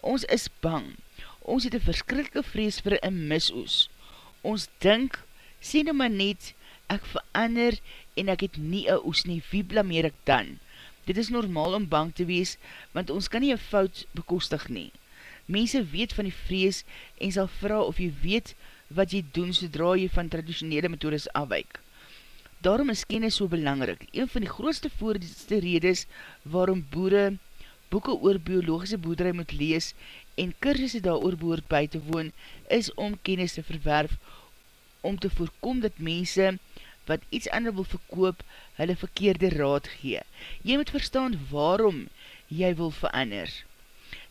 Ons is bang, ons het een verskrikkelike vrees vir een misoes. Ons dink, sê nou maar net, ek verander en ek het nie een oes nie, wie blameer ek dan? Dit is normaal om bang te wees, want ons kan nie een fout bekostig nie. Mense weet van die vrees en sal vraag of jy weet wat jy doen sodra jy van traditionele methodes afweik. Daarom is kennis so belangrik. Een van die grootste voordeelste redes waarom boere boeken oor biologische boerderij moet lees en kursusse daar oor behoort by te woon, is om kennis te verwerf, om te voorkom dat mense wat iets ander wil verkoop, hulle verkeerde raad gee. Jy moet verstaan waarom jy wil verander.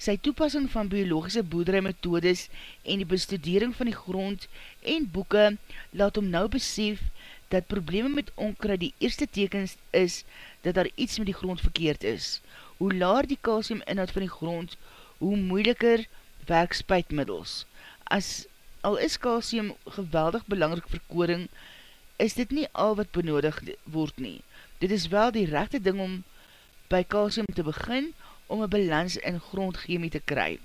Sy toepassing van biologische boerderijmethodes en die bestudering van die grond en boeke laat om nou besef dat probleme met onkruid die eerste tekens is dat daar iets met die grond verkeerd is. Hoe laar die kalsium inhoud van die grond, hoe moeiliker werk spuitmiddels. As al is kalsium geweldig belangrik vir koring, is dit nie al wat benodig word nie. Dit is wel die rechte ding om by kalsium te begin om een balans in grondchemie te kry.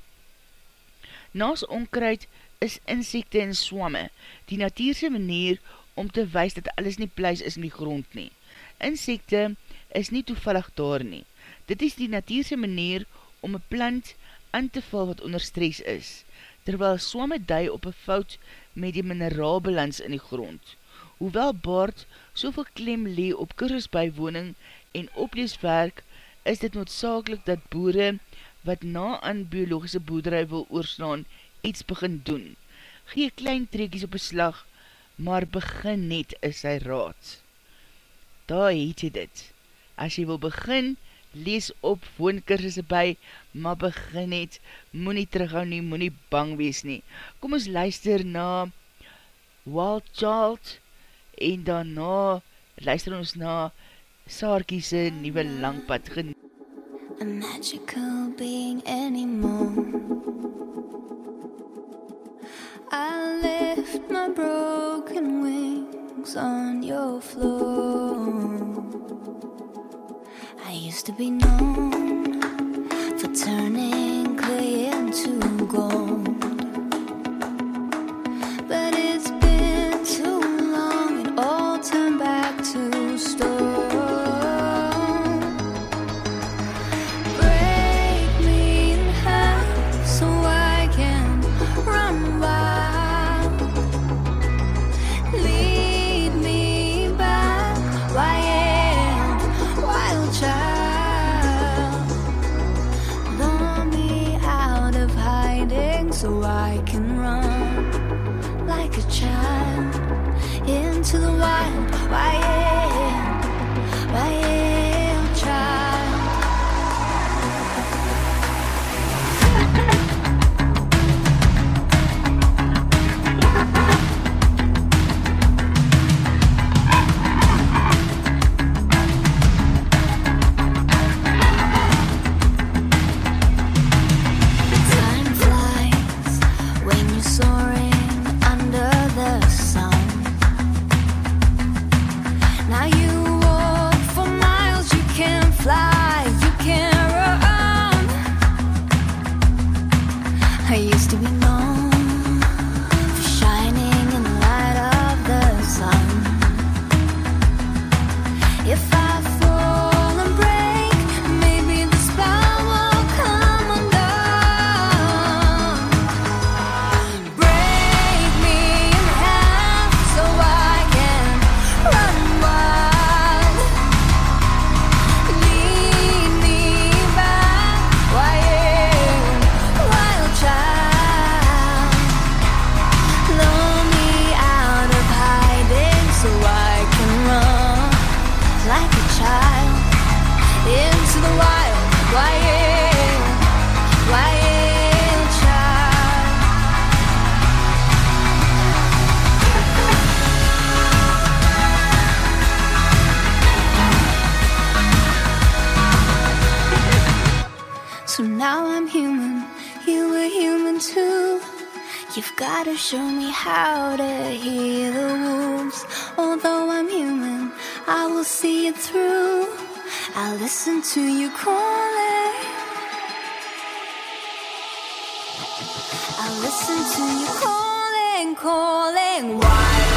Naas onkruid is insekte en swamme die natuurse manier om te wees dat alles nie pluis is in die grond nie. Insekte is nie toevallig daar nie. Dit is die natuurse manier om een plant aan te val wat onder stress is, terwyl swamme dui op een fout met die mineraalbalans in die grond. Hoewel Baard soveel klem lee op kursusbijwoning en opleeswerk, is dit noodzakelik dat boere wat na aan biologische boerderij wil oorslaan, iets begin doen. Gee klein trekies op een slag, maar begin net is sy raad. Daar het jy dit. As jy wil begin, lees op woonkursusse by, maar begin het, moet nie terughou nie, moet nie bang wees nie. Kom ons luister na Wild Child, en daarna luister ons na Saarkiese nieuwe langpad geniet. A magical being anymore I left my broken wings on your floor I used to be known for turning clay into gold calling. Wild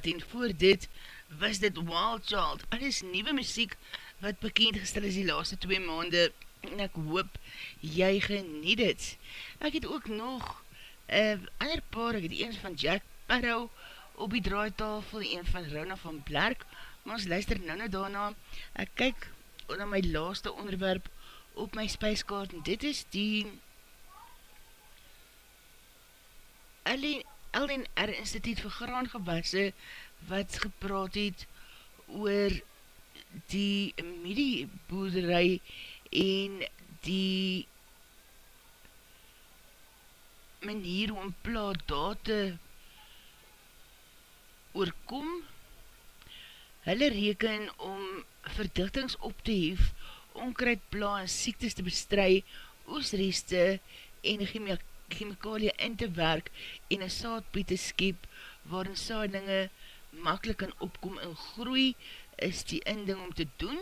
Langpad en voor dit was dit Wild Child. Alles nieuwe muziek wat bekend gestel is die laaste twee maande en ek hoop jy geniet het. Ek het ook nog uh, ander paar, ek het eens van Jack Parrow op die draaitafel, een van Rona van Blerk, maar ons luister nou nou daarna. Ek kyk na my laaste onderwerp op my spijskaart en dit is die LNR Instituut vir Graangewasse wat gepraat het oor die medieboerderij en die manier om plaat date oorkom. Hulle reken om verdichtings op te hef, onkruid pla en siektes te bestry, oosreste en chemie chemikalie in te werk en een saadbiet te skep waarin saadinge makkelijk kan opkom en groei is die inding om te doen.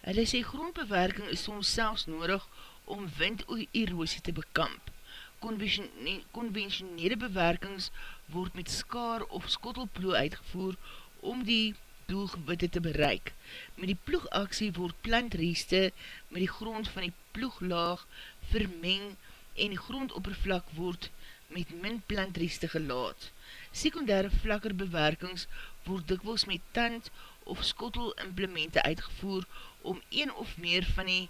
Hulle sê grondbewerking is soms selfs nodig om winderosie te bekamp. Conventionele bewerkings word met skaar of skottelploe uitgevoer om die doelgewitte te bereik. Met die ploegaksie word plantreste met die grond van die ploeglaag vermeng en die grondoppervlak word met min plantrieste gelaat. Sekundare vlakker bewerkings word dikwels met tand of skottel implemente uitgevoer om een of meer van die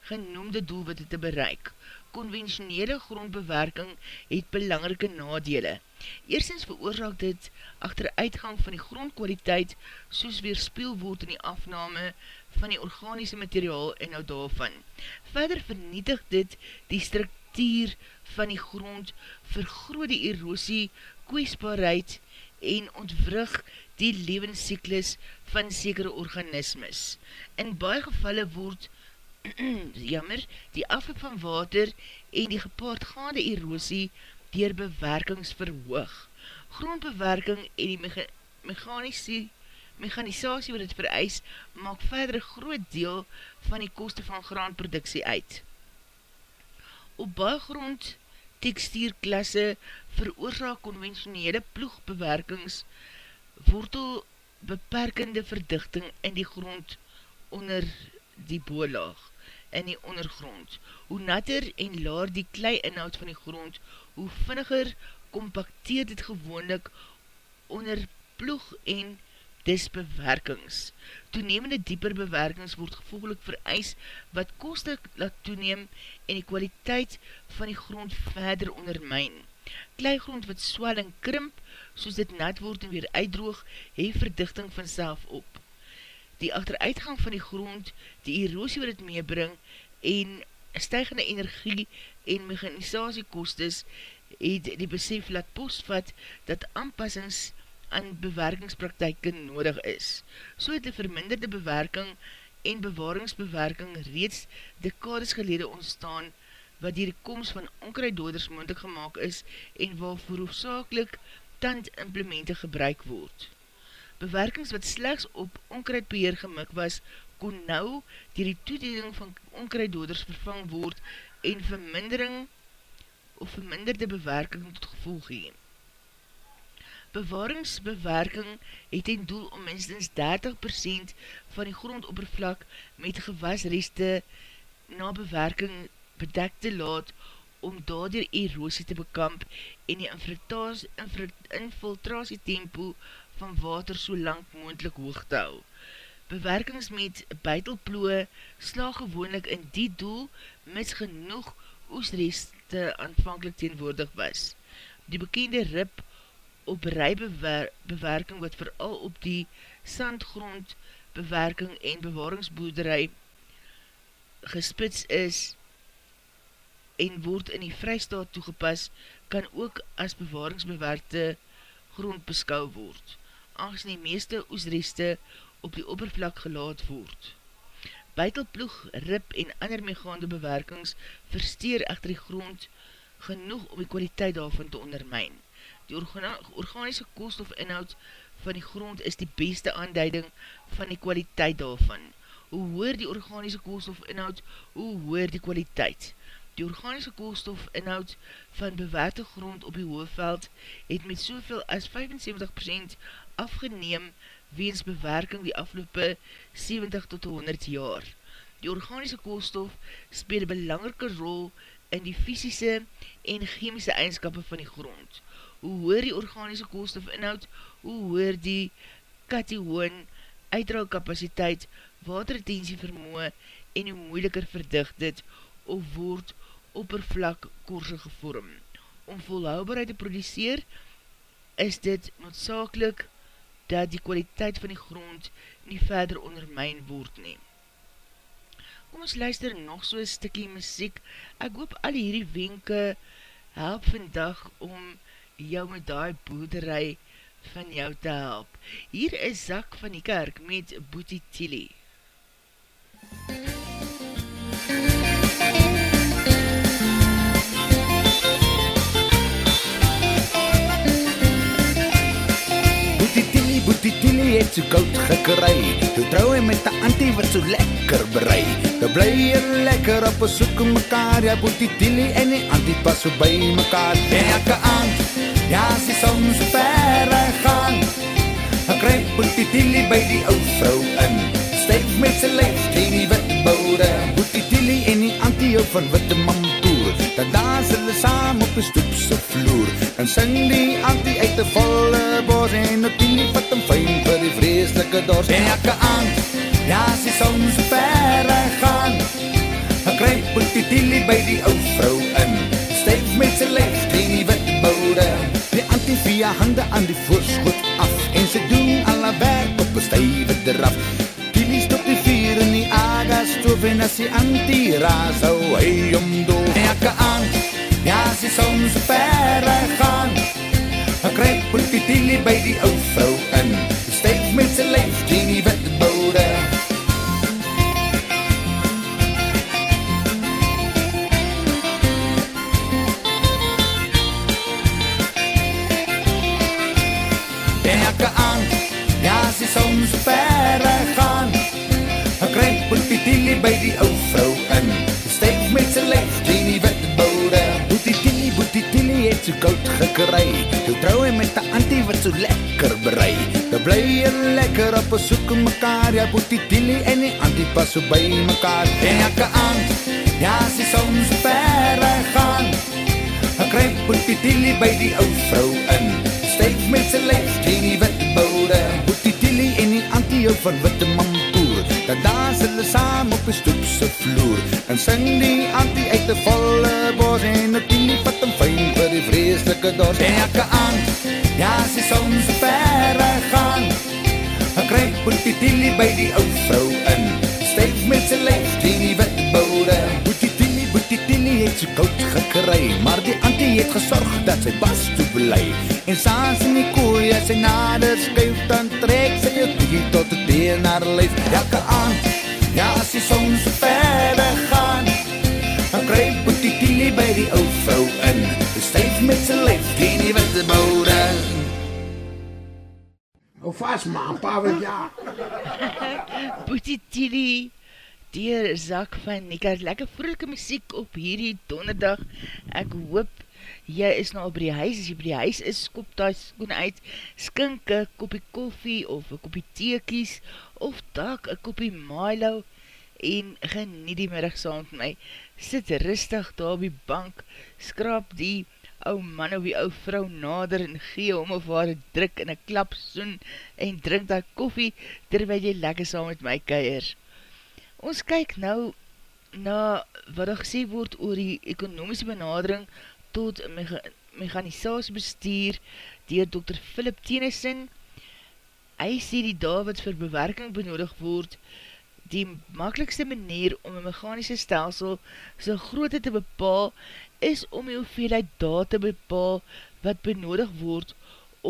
genoemde doelwitte te bereik. Conventionele grondbewerking het belangrike nadele. Eerstens veroorzaak dit achter uitgang van die grondkwaliteit soos weer speel word in die afname van die organische materiaal en nou daarvan. Verder vernietig dit die struktuur struktuur van die grond vergroot die erosie, kweesbaarheid en ontwrig die levenscyklus van sekere organismes. In baie gevalle word jammer, die afloop van water en die gepaardgaande erosie dier bewerkings verhoog. Grondbewerking en die mecha mechanisie mechanisatie wat het vereis, maak verder groot deel van die koste van graanproduksie uit op baie grond tekstuurklasse veroorzaak konventionele ploegbewerkings wortel beperkende verdichting in die grond onder die boolaag in die ondergrond. Hoe natter en laar die klei inhoud van die grond, hoe vinniger compacteer dit gewoonlik onder ploeg en dis bewerkings. Toenemende dieper bewerkings word gevolgelik vereis wat koste laat toeneem en die kwaliteit van die grond verder ondermijn. Kleigrond wat swel en krimp, soos dit nat word en weer uitdroog, hef verdichting van self op. Die achteruitgang van die grond, die erosie wat het meebring en stijgende energie en mechanisatiekostes het die besef laat postvat dat aanpassings aan bewerkingspraktijke nodig is. So het die verminderde bewerking en bewaringsbewerking reeds dekades gelede ontstaan wat dier die komst van onkruiddoders moendig gemaakt is en waarvoor hoofdzakelik tandimplemente gebruik word. Bewerkings wat slechts op onkruidbeheer gemik was, kon nou dier die toedeling van onkruiddoders vervang word en vermindering of verminderde bewerking tot gevolg geem. Bewaringsbewerking het ten doel om minstens 30% van die grondoppervlak met gewasreste na bewerking bedek te laat om daardoor erosie te bekamp en die infiltratietempo van water so lang moendlik hoog te hou. Bewerkings met buitelploe slaag gewoonlik in die doel mis genoeg oesreste aanvankelijk teenwoordig was. Die bekende rip op rijbewerking wat vooral op die sandgrond bewerking en bewaringsboerderij gespits is en word in die vrystaat toegepas, kan ook as bewaringsbewerkte grond beskou word, aangezien die meeste oesreste op die oppervlak gelaat word. Buitelploeg, rip en ander meegaande bewerkings versteer echter die grond genoeg om die kwaliteit daarvan te ondermijn. Die organische koolstof inhoud van die grond is die beste aanduiding van die kwaliteit daarvan. Hoe hoor die organische koolstof inhoud, hoe hoor die kwaliteit. Die organiese koolstof inhoud van bewaarde grond op die hoofveld het met soveel as 75% afgeneem weens bewerking die afloppe 70 tot 100 jaar. Die organiese koolstof speel een belangrike rol in die fysische en chemische eigenskapen van die grond. Hoe hoor die organiese koolstof inhoud, hoe hoor die katihoon uitraalkapasiteit, waterretentie vermoe en hoe moeiliker verdicht dit of word oppervlak korse gevorm. Om volhoubaarheid te produceer, is dit noodzakelik dat die kwaliteit van die grond nie verder ondermijn word neem. Kom ons luister nog so'n stikkie muziek. Ek hoop al hierdie wenke help vandag om jou met die boerderij van jou te help. Hier is Zak van die Kerk met Boetie Tilly. Die Tilly het so koud gekry Toe trou hy met die auntie wat so lekker berei Toe bly hy lekker op soek om mekaar Ja, Boetie Tilly en die auntie pas so by mekaar En elke aand, ja, as die son so verre gaan. Dan kryp Boetie Tilly by die ou vrou in. Steek met sy lijf teen die witte boude Boetie Tilly en die auntie hou van witte mampoer Dan dans hulle saam op die stoepse vloer. En sing die auntie uit die volle bos En die Tilly vat hem fijn vir die vreselike dors. En elke aand, ja, as die son so verre gaan. Dan kryp Boetie Tilly by die ou vrou in. Steek met sy lijf teen die witte boude Die auntie via hande aan die voorschoot af. En sy doen alle werk op een stijve draf. Tilly stop die vier in die agastoof En as die auntie raas hou hy om doof Elke aand, ja as die son so verre gaan. Dan kryp Boetie Tilly by die ou vrou in. Steek met sy lijf teen die witte by die ou vrou in Steek met sy lijf teen die witte boude Boetie Tilly, Boetie Tilly het so koud gekry. Toe trou hy met die auntie wat so lekker berei Dan bly hy lekker op soek om mekaar Ja, Boetie Tilly en die auntie pas so by mekaar. En elke aand, ja, as die son so verre gaan Dan kryp Boetie Tilly by die ou vrou in. Steek met sy lijf teen die witte boude Boetie Tilly en die auntie hou van witte mampoer Dan dans hulle saam op die stoepse vloer. En sing die auntie uit die volle bos En die Tilly vat hem fijn vir die vreselike dors En elke aand, ja as die son so verre gaan Dan kryp Boetie Tilly by die ou vrou in. Steek met sy lijf die witte boude Tilly, Boetie Tilly het so koud gekry Maar die auntie het gesorg dat sy bas toe bly. En saans in die kooi as sy nader skuif Dan trek sy jou toe tot die teen haar lijf Elke aand, ja as die son so verre gaan Dan kryp Boetie Tilly by die ou vrou in. Stijf met sy lijf teen die witte boude Hou vast man, pa wat ja. Boetie Tilly, dier Zak van Nikar, lekker vroelike muziek op hierdie donderdag. Ek hoop, jy is nou by die huis, as jy by die huis is, kop die skoen uit, skink een kopie koffie, of een kopie theekies, of tak een kopie Milo, en geniet die middag saam met my. Sit rustig daar op die bank, skraap die ou man of die ou vrou nader en gee om of haar druk in een klap soen en drink dat koffie terwijl jy lekker saam met my keier. Ons kyk nou na wat er gesê word oor die ekonomische benadering tot mecha mechanisatiebestuur dier Dr. Philip Tennyson. Hy sê die daar wat vir bewerking benodig word, die makkelijkste manier om een mechanische stelsel sy grootte te bepaal is om die hoeveelheid data bepaal wat benodig word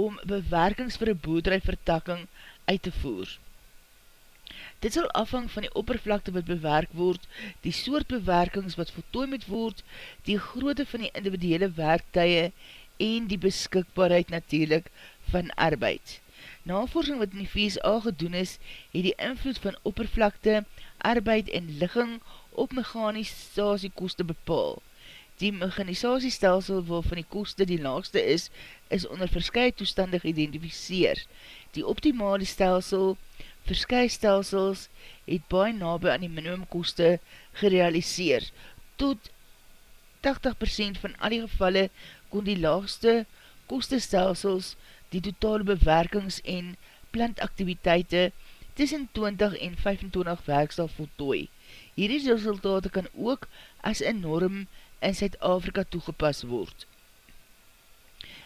om bewerkings vir een boerderijvertakking uit te voer. Dit sal afhang van die oppervlakte wat bewerk word, die soort bewerkings wat voltooi moet word, die grootte van die individuele werktuie en die beskikbaarheid natuurlijk van arbeid. Navorsing wat in die VSA gedoen is, het die invloed van oppervlakte, arbeid en ligging op mechanisatiekoste bepaal. Die mechanisasiestelsel waarvan die koste die laagste is, is onder verskye toestande geïdentificeer. Die optimale stelsel, verskye stelsels, het baie nabe aan die minimumkoste gerealiseer. Tot 80% van al die gevalle kon die laagste kostestelsels die totale bewerkings en plantaktiviteite tussen 20 en 25 werkstel voltooi. Hierdie resultate kan ook as een norm in Zuid-Afrika toegepas word.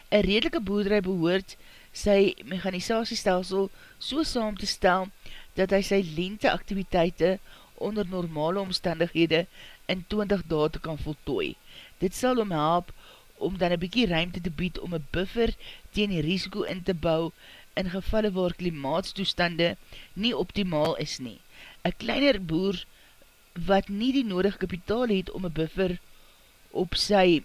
Een redelike boerderij behoort sy mechanisasiestelsel so saam te stel dat hy sy lenteaktiviteite onder normale omstandighede in 20 date kan voltooi. Dit sal om help om dan een bykie ruimte te bied om een buffer teen die risiko in te bou in gevalle waar klimaatstoestande nie optimaal is nie. Een kleiner boer wat nie die nodig kapitaal het om een buffer op sy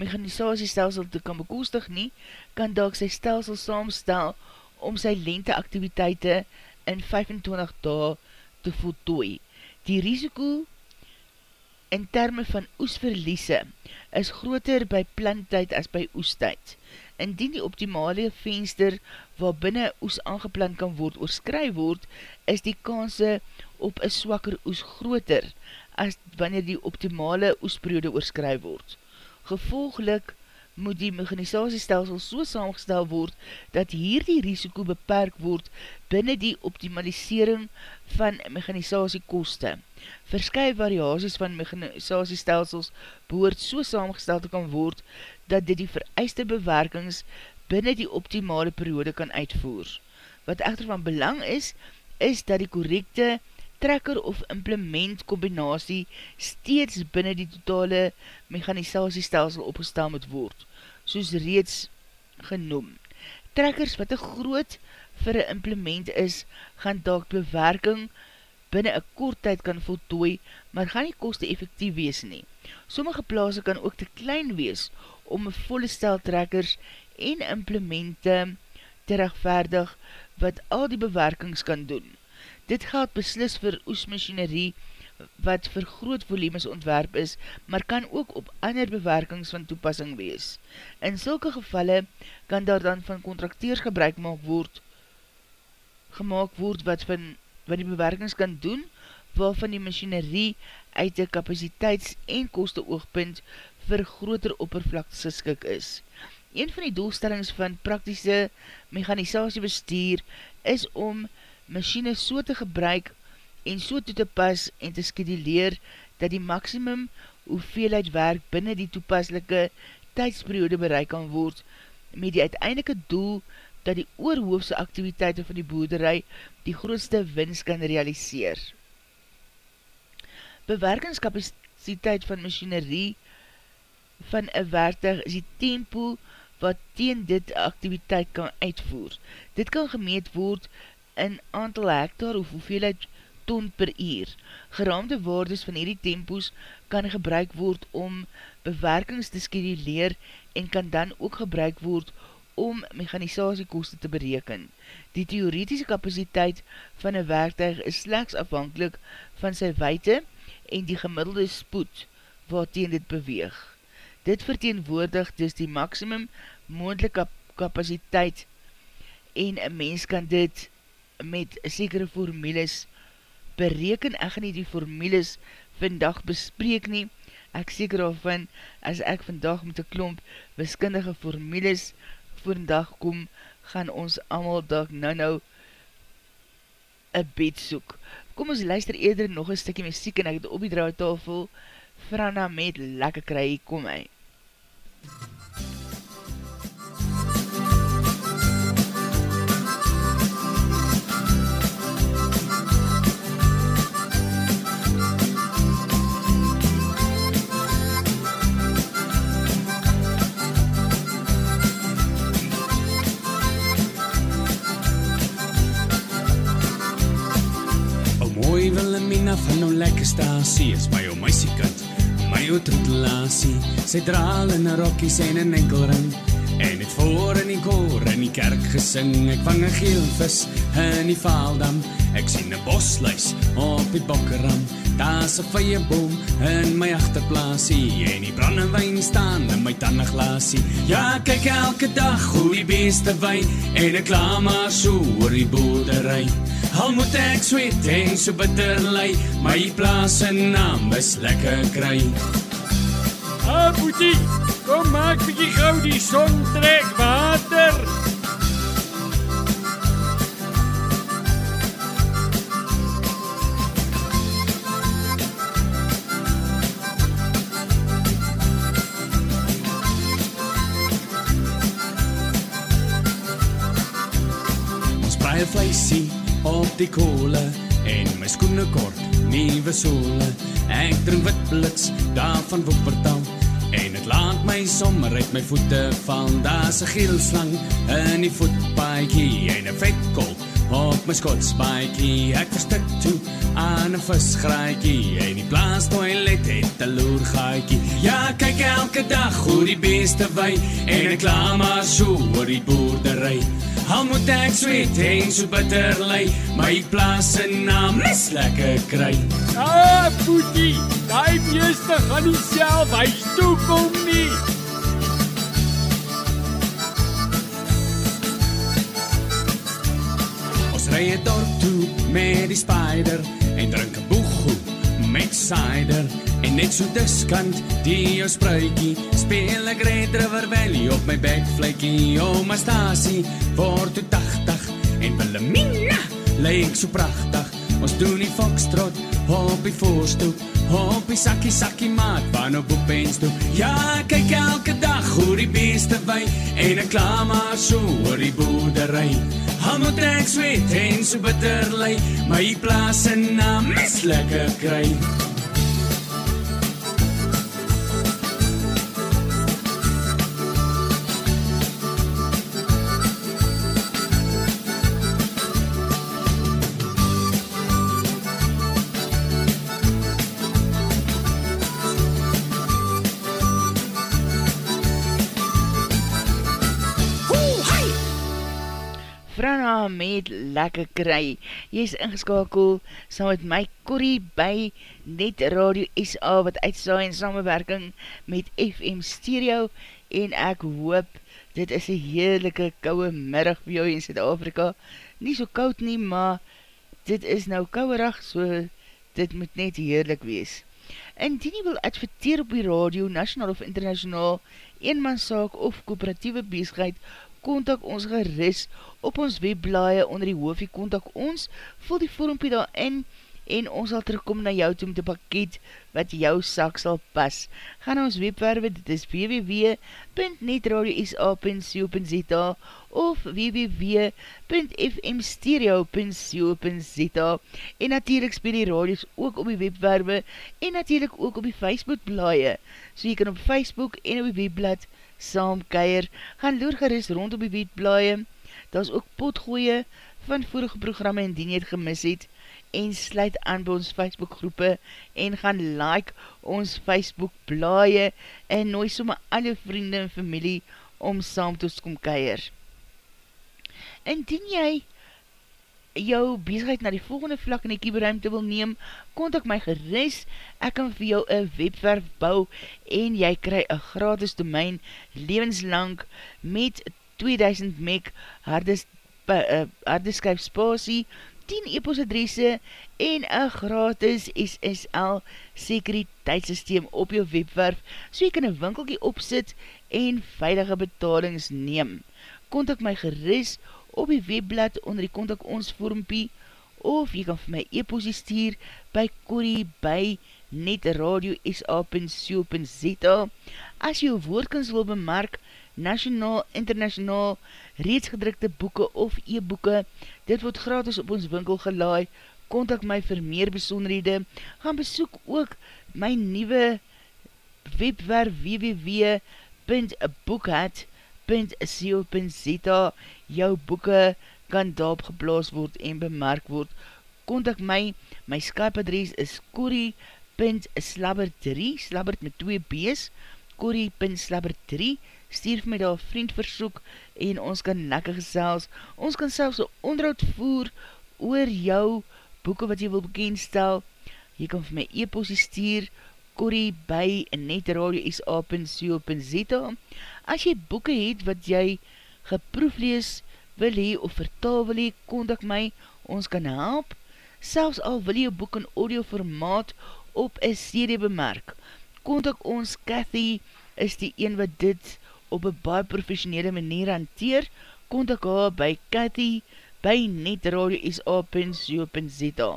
mechanisasiestelsel te kan bekoostig nie, kan dalk sy stelsel saamstel om sy lenteaktiviteite in 25 dae te voltooi. Die risiko in termen van oesverliese is groter by planttijd as by oestijd. Indien die optimale venster waar binnen oes aangeplant kan word oorskry word, is die kanse op een swakker oes groter as wanneer die optimale oesperiode oorskry word. Gevolglik moet die mechanisasiestelsel so saamgestel word dat hier die risiko beperk word binnen die optimalisering van mechanisasiekoste. Verskye variaties van mechanisasiestelsels behoort so saamgestel te kan word dat dit die vereiste bewerkings binnen die optimale periode kan uitvoer. Wat echter van belang is, is dat die correcte trekker of implement combinatie steeds binnen die totale mechanisasiestelsel opgestel moet word, soos reeds genoem. Trekkers wat een groot vir een implement is, gaan dalk bewerking binnen een kort tyd kan voltooi, maar gaan nie koste effectief wees nie. Sommige plaas kan ook te klein wees om een volle stel trekkers en implemente te rechtvaardig wat al die bewerkings kan doen. Dit geld beslis vir oesmachinerie wat vir groot volumes ontwerp is, maar kan ook op ander bewerkings van toepassing wees. In sulke gevalle kan daar dan van contracteers gebruik maak word, gemaakt word wat, van, wat die bewerkings kan doen, waarvan die machinerie uit die capaciteits- en koste oogpunt vir groter oppervlakte geskik is. Een van die doelstellings van praktische mechanisasiebestuur is om machine so te gebruik en so toe te pas en te skeduleer dat die maximum hoeveelheid werk binnen die toepaslike tydsperiode bereik kan word met die uiteindelike doel dat die oorhoofse activiteite van die boerderij die grootste winst kan realiseer. Bewerkingskapaciteit van machinerie van een werktuig is die tempo wat teen dit activiteit kan uitvoer. Dit kan gemeet word in aantal hektar of hoeveelheid ton per uur. Geraamde waardes van hierdie tempos kan gebruik word om bewerkings te skeduleer en kan dan ook gebruik word om mechanisasiekoste te bereken. Die theoretische kapasiteit van een werktuig is slechts afhankelijk van sy weite en die gemiddelde spoed wat teen dit beweeg. Dit verteenwoordig dus die maximum moendelike kapasiteit en een mens kan dit met sekere formules bereken. Ek gaan nie die formules vandag bespreek nie. Ek seker daarvan, as ek vandag met een klomp wiskundige formules vandag kom, gaan ons allemaal dag nou nou een bed soek. Kom ons luister eerder nog een stikkie muziek en ek het op die draaitafel Frana met Lekker Kry, kom hy. Mooi Wilhelmina van nou lekker stasie is my ou meisiekind, my ou troetelasie. Sy draal in 'n rokkies en 'n enkelring En het voor in die koor in die kerk gesing Ek vang een geelvis in die vaaldam. Ek sien een bosluis op die bokkeram Daar's een vye boom in my achterplaasie. En die brandewijn staan in my tannenglasie Ja, kyk elke dag hoe die beeste wei En ek klaar maar so oor die boerderij. Al moet ek sweet en so bitter lei My plaas en naam is lekker kry Ah, boetie, kom maak bietjie gou die son trek water. Ons braai 'n vleisie op die kolle en my skoene kort, nuwe sole. Ek drink wit blits daarvan Wuppertal en dit laat my sommer uit my voete val. Daar's 'n geel slang in die voetpaadjie en 'n vet kol op my skotspaadjie. Ek verstik toe aan 'n visgraatjie en die plaas toilet het 'n loergaatjie. Ja, kyk elke dag hoe die beeste wy en ek kla maar so oor die boerdery. Al moet ek sweet en so bitter lei, my plaas se naam is lekker kry. Ah, boetie, daai beeste gaan nie self huis toe kom nie. Ry het dorp toe met die spider en drink 'n boegoe met cider. En net so diskant die jou spruitjie speel ek Red River Valley op my bekvletjie o my stasie word toe 80 en Wilhelmina lyk so pragtig ons doen die foxtrot op die voorstoep op die sakkie sakkie maat van op op toe ja kyk elke dag hoe die beeste wy en ek kla maar so oor die boerdery Al moet ek sweet en so bitter lei, my plaas en naam is lekker kry. Met lekker kry. Jy is ingeskakel saam met my Corrie by Net Radio SA wat uitsaai in samenwerking met FM Stereo en ek hoop dit is een heerlijke kouwe middag vir jou in Zuid-Afrika. Nie so koud nie, maar dit is nou kouwerig, so dit moet net heerlik wees. Indien jy wil adverteer op die radio, nationaal of internationaal, eenmanszaak of kooperatieve bezigheid, kontak ons geris op ons webblaie onder die hoofie kontak ons, vul die vormpie daarin en ons sal terugkom na jou toe met die pakket wat jou sak sal pas. Ga na ons webwerwe, dit is www.netradio.sa.co.za of www.fmstereo.co.za en natuurlijk speel die radios ook op die webwerwe en natuurlijk ook op die Facebook blaie. So jy kan op Facebook en op die webblad saamkeier, gaan loer gerust rond op die webblaaie, daar is ook potgooie van vorige programme en dien jy het gemis het, en sluit aan by ons Facebook groepe, en gaan like ons Facebook blaaie, en nooi somme al jou vriende en familie om saam te kom keier. Indien jy jou bezigheid na die volgende vlak in die kieberuimte wil neem, kontak my geris, ek kan vir jou een webwerf bou en jy kry een gratis domein levenslang met 2000 meg hardeskyp spasie, 10 e-post adresse en een gratis SSL sekuriteitssysteem op jou webwerf, so jy kan een winkelkie opsit en veilige betalings neem. Kontak my geris op die webblad onder die kontak ons vormpie of jy kan vir my e-posie stuur by Corrie by netradio.sa.co.za As jy jou woordkens wil bemark, nationaal, internationaal, reeds gedrukte boeken of e-boeken, dit word gratis op ons winkel gelaai, kontak my vir meer besonderhede, gaan besoek ook my nieuwe webwerf www.boekhat.co.za jou boeken kan daarop geblaas word en bemerk word. Contact my, my Skype adres is corrie.slabber3, slabbert met 2 b's, corrie.slabber3, stuur my daar vriend versoek en ons kan lekker gesels. Ons kan selfs een onderhoud voer oor jou boeken wat jy wil bekendstel. Jy kan vir my e-postie stuur korrie by netradio.sa.co.za As jy boeken het wat jy geproeflees wil hee of vertaal wil hee, kontak my, ons kan help. Selfs al wil jy boek in audio formaat op een CD bemerk, kontak ons Cathy is die een wat dit op een baie professionele manier hanteer, kontak haar by Cathy by netradio.sa.co.za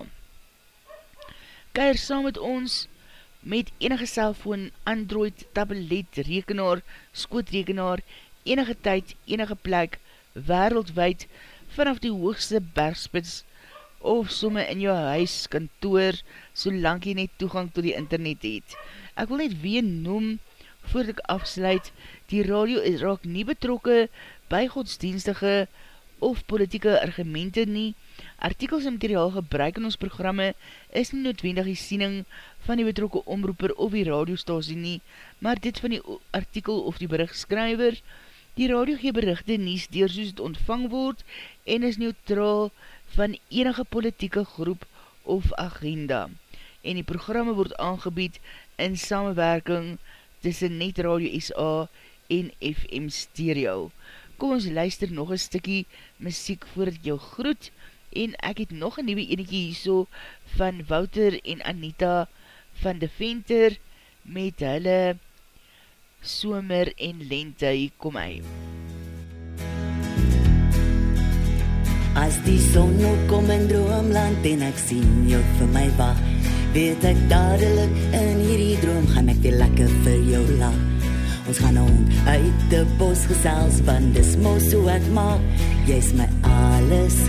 Keir saam met ons met enige cellfoon, Android, tablet, rekenaar, skootrekenaar, enige tyd, enige plek, wereldwijd, vanaf die hoogste bergspits, of somme in jou huis, kantoor, solang jy net toegang to die internet het. Ek wil net weer noem, voordat ek afsluit, die radio is raak nie betrokke by godsdienstige of politieke argumente nie. Artikels en materiaal gebruik in ons programme is nie noodwendig die siening van die betrokke omroeper of die radiostasie nie, maar dit van die artikel of die berichtskryver. Die radio gee berichte nies deur soos het ontvang word en is neutraal van enige politieke groep of agenda. En die programme word aangebied in samenwerking tussen Net Radio SA en FM Stereo. Kom ons luister nog een stikkie muziek voordat jou groet en ek het nog een nieuwe enekie hierso van Wouter en Anita van de Venter met hulle somer en lente, hier kom hy. As die son nou kom in droomland en ek sien jou vir my wacht, weet ek dadelijk in hierdie droom gaan ek weer lekker vir jou lach. Ons gaan om uit die bos gesels, want dis moos hoe ek maak, jy is my alles,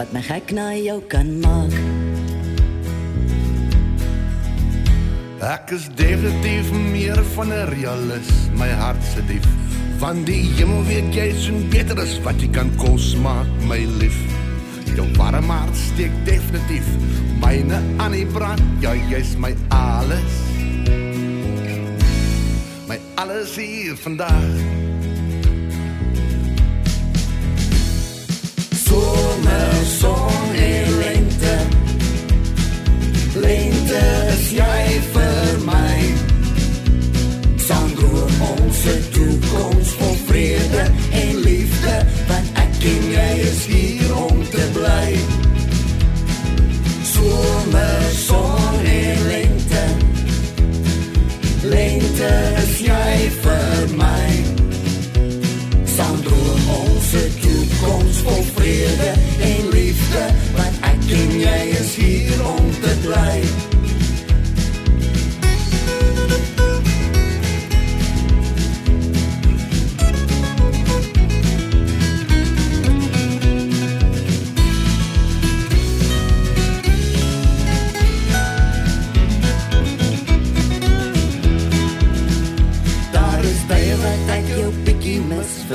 wat my gek na jou kan maak. Ek is definitief meer van 'n realist, my hart se dief. Van die hemel weet jy soen beter as wat jy kan kos maak, my lief. Jou warm hart steek definitief myne aan die brand, ja jy's my alles. My alles hier vandag. Somer, son en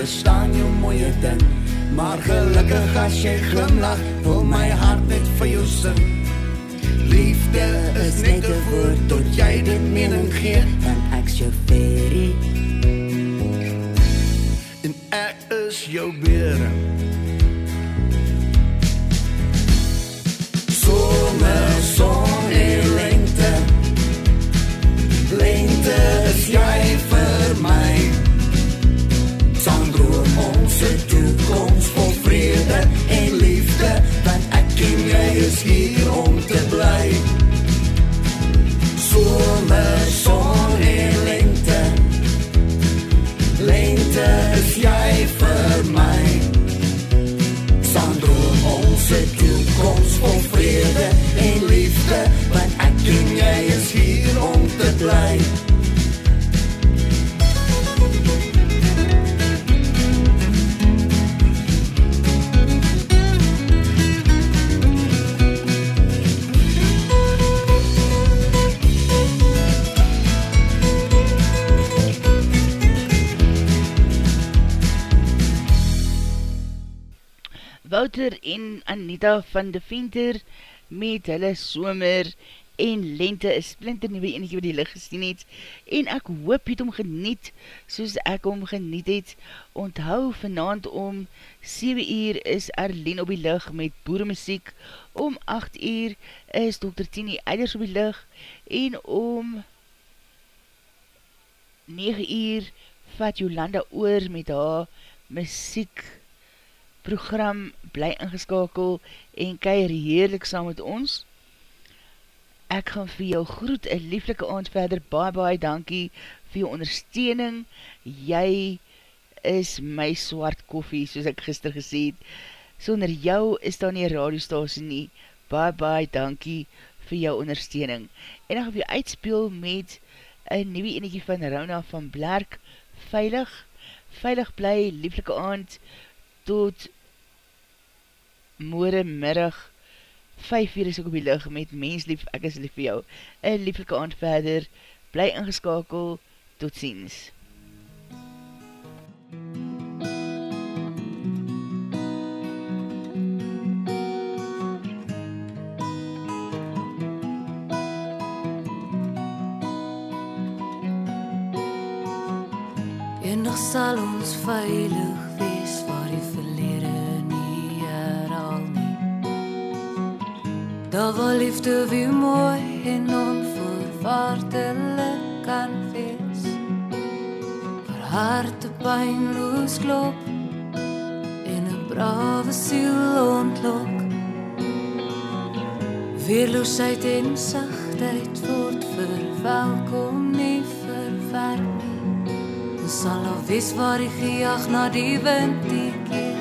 verstaan jou mooie ding. Maar gelukkig as jy glimlag, wil my hart net vir jou sing. Liefde is net 'n woord tot jy dit mening gee, want ek's jou fairy. Anita van de Venter met hulle somer en lente is splinter nieuwe enige wat die licht gesien het. En ek hoop het om geniet soos ek om geniet het. Onthou vanavond om 7 uur is Arlene op die licht met boeremuziek. Om 8 uur is Dr. Tini Eiders op die licht. En om 9 uur vat Jolanda oor met haar muziek program bly ingeskakel en keir heerlik saam met ons. Ek gaan vir jou groet, een lieflike aand verder, bye bye, dankie vir jou ondersteuning, jy is my swart koffie, soos ek gister gesê het, sonder jou is daar nie radiostasie nie, bye bye, dankie vir jou ondersteuning, en ek gaan vir jou uitspeel met een nieuwe enegie van Rauna van Blerk, veilig, veilig bly, lieflike aand, tot morgen middag, 5 uur is ek op die lig met mens lief, ek is lief vir jou. Een lieflike aand verder, bly ingeskakel, tot ziens. Eendag sal ons veilig Daar waar liefde weer mooi en onvoorwaardelik kan wees. Waar harte pynloos klop en 'n brawe siel ontlok. Weerloosheid en sagtheid word verwelkom nie verwerp nie. Ons sal al wees waar die gejaag na die wind die keer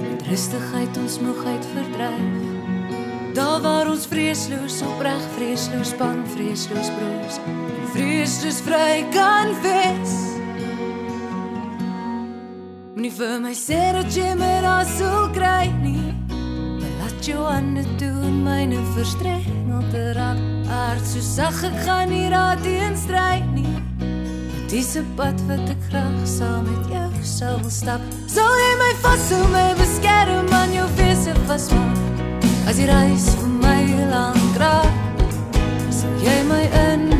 Met rustigheid ons moegheid verdryf Daar waar ons vreesloos, opreg vreesloos, bang vreesloos broos En vreesloos vry kan wees Moenie vir my sê dat jy my daar sal kry nie Maar laat jou hande toe en myne verstrengel te raak Aard so sag ek gaan nie raad teen strijd nie Dis 'n pad wat ek graag saam met jou sal stap. Sal jy my vashou, my beskerm aan jou wese vasmaak? As die reis vir my lank raak, sal jy my in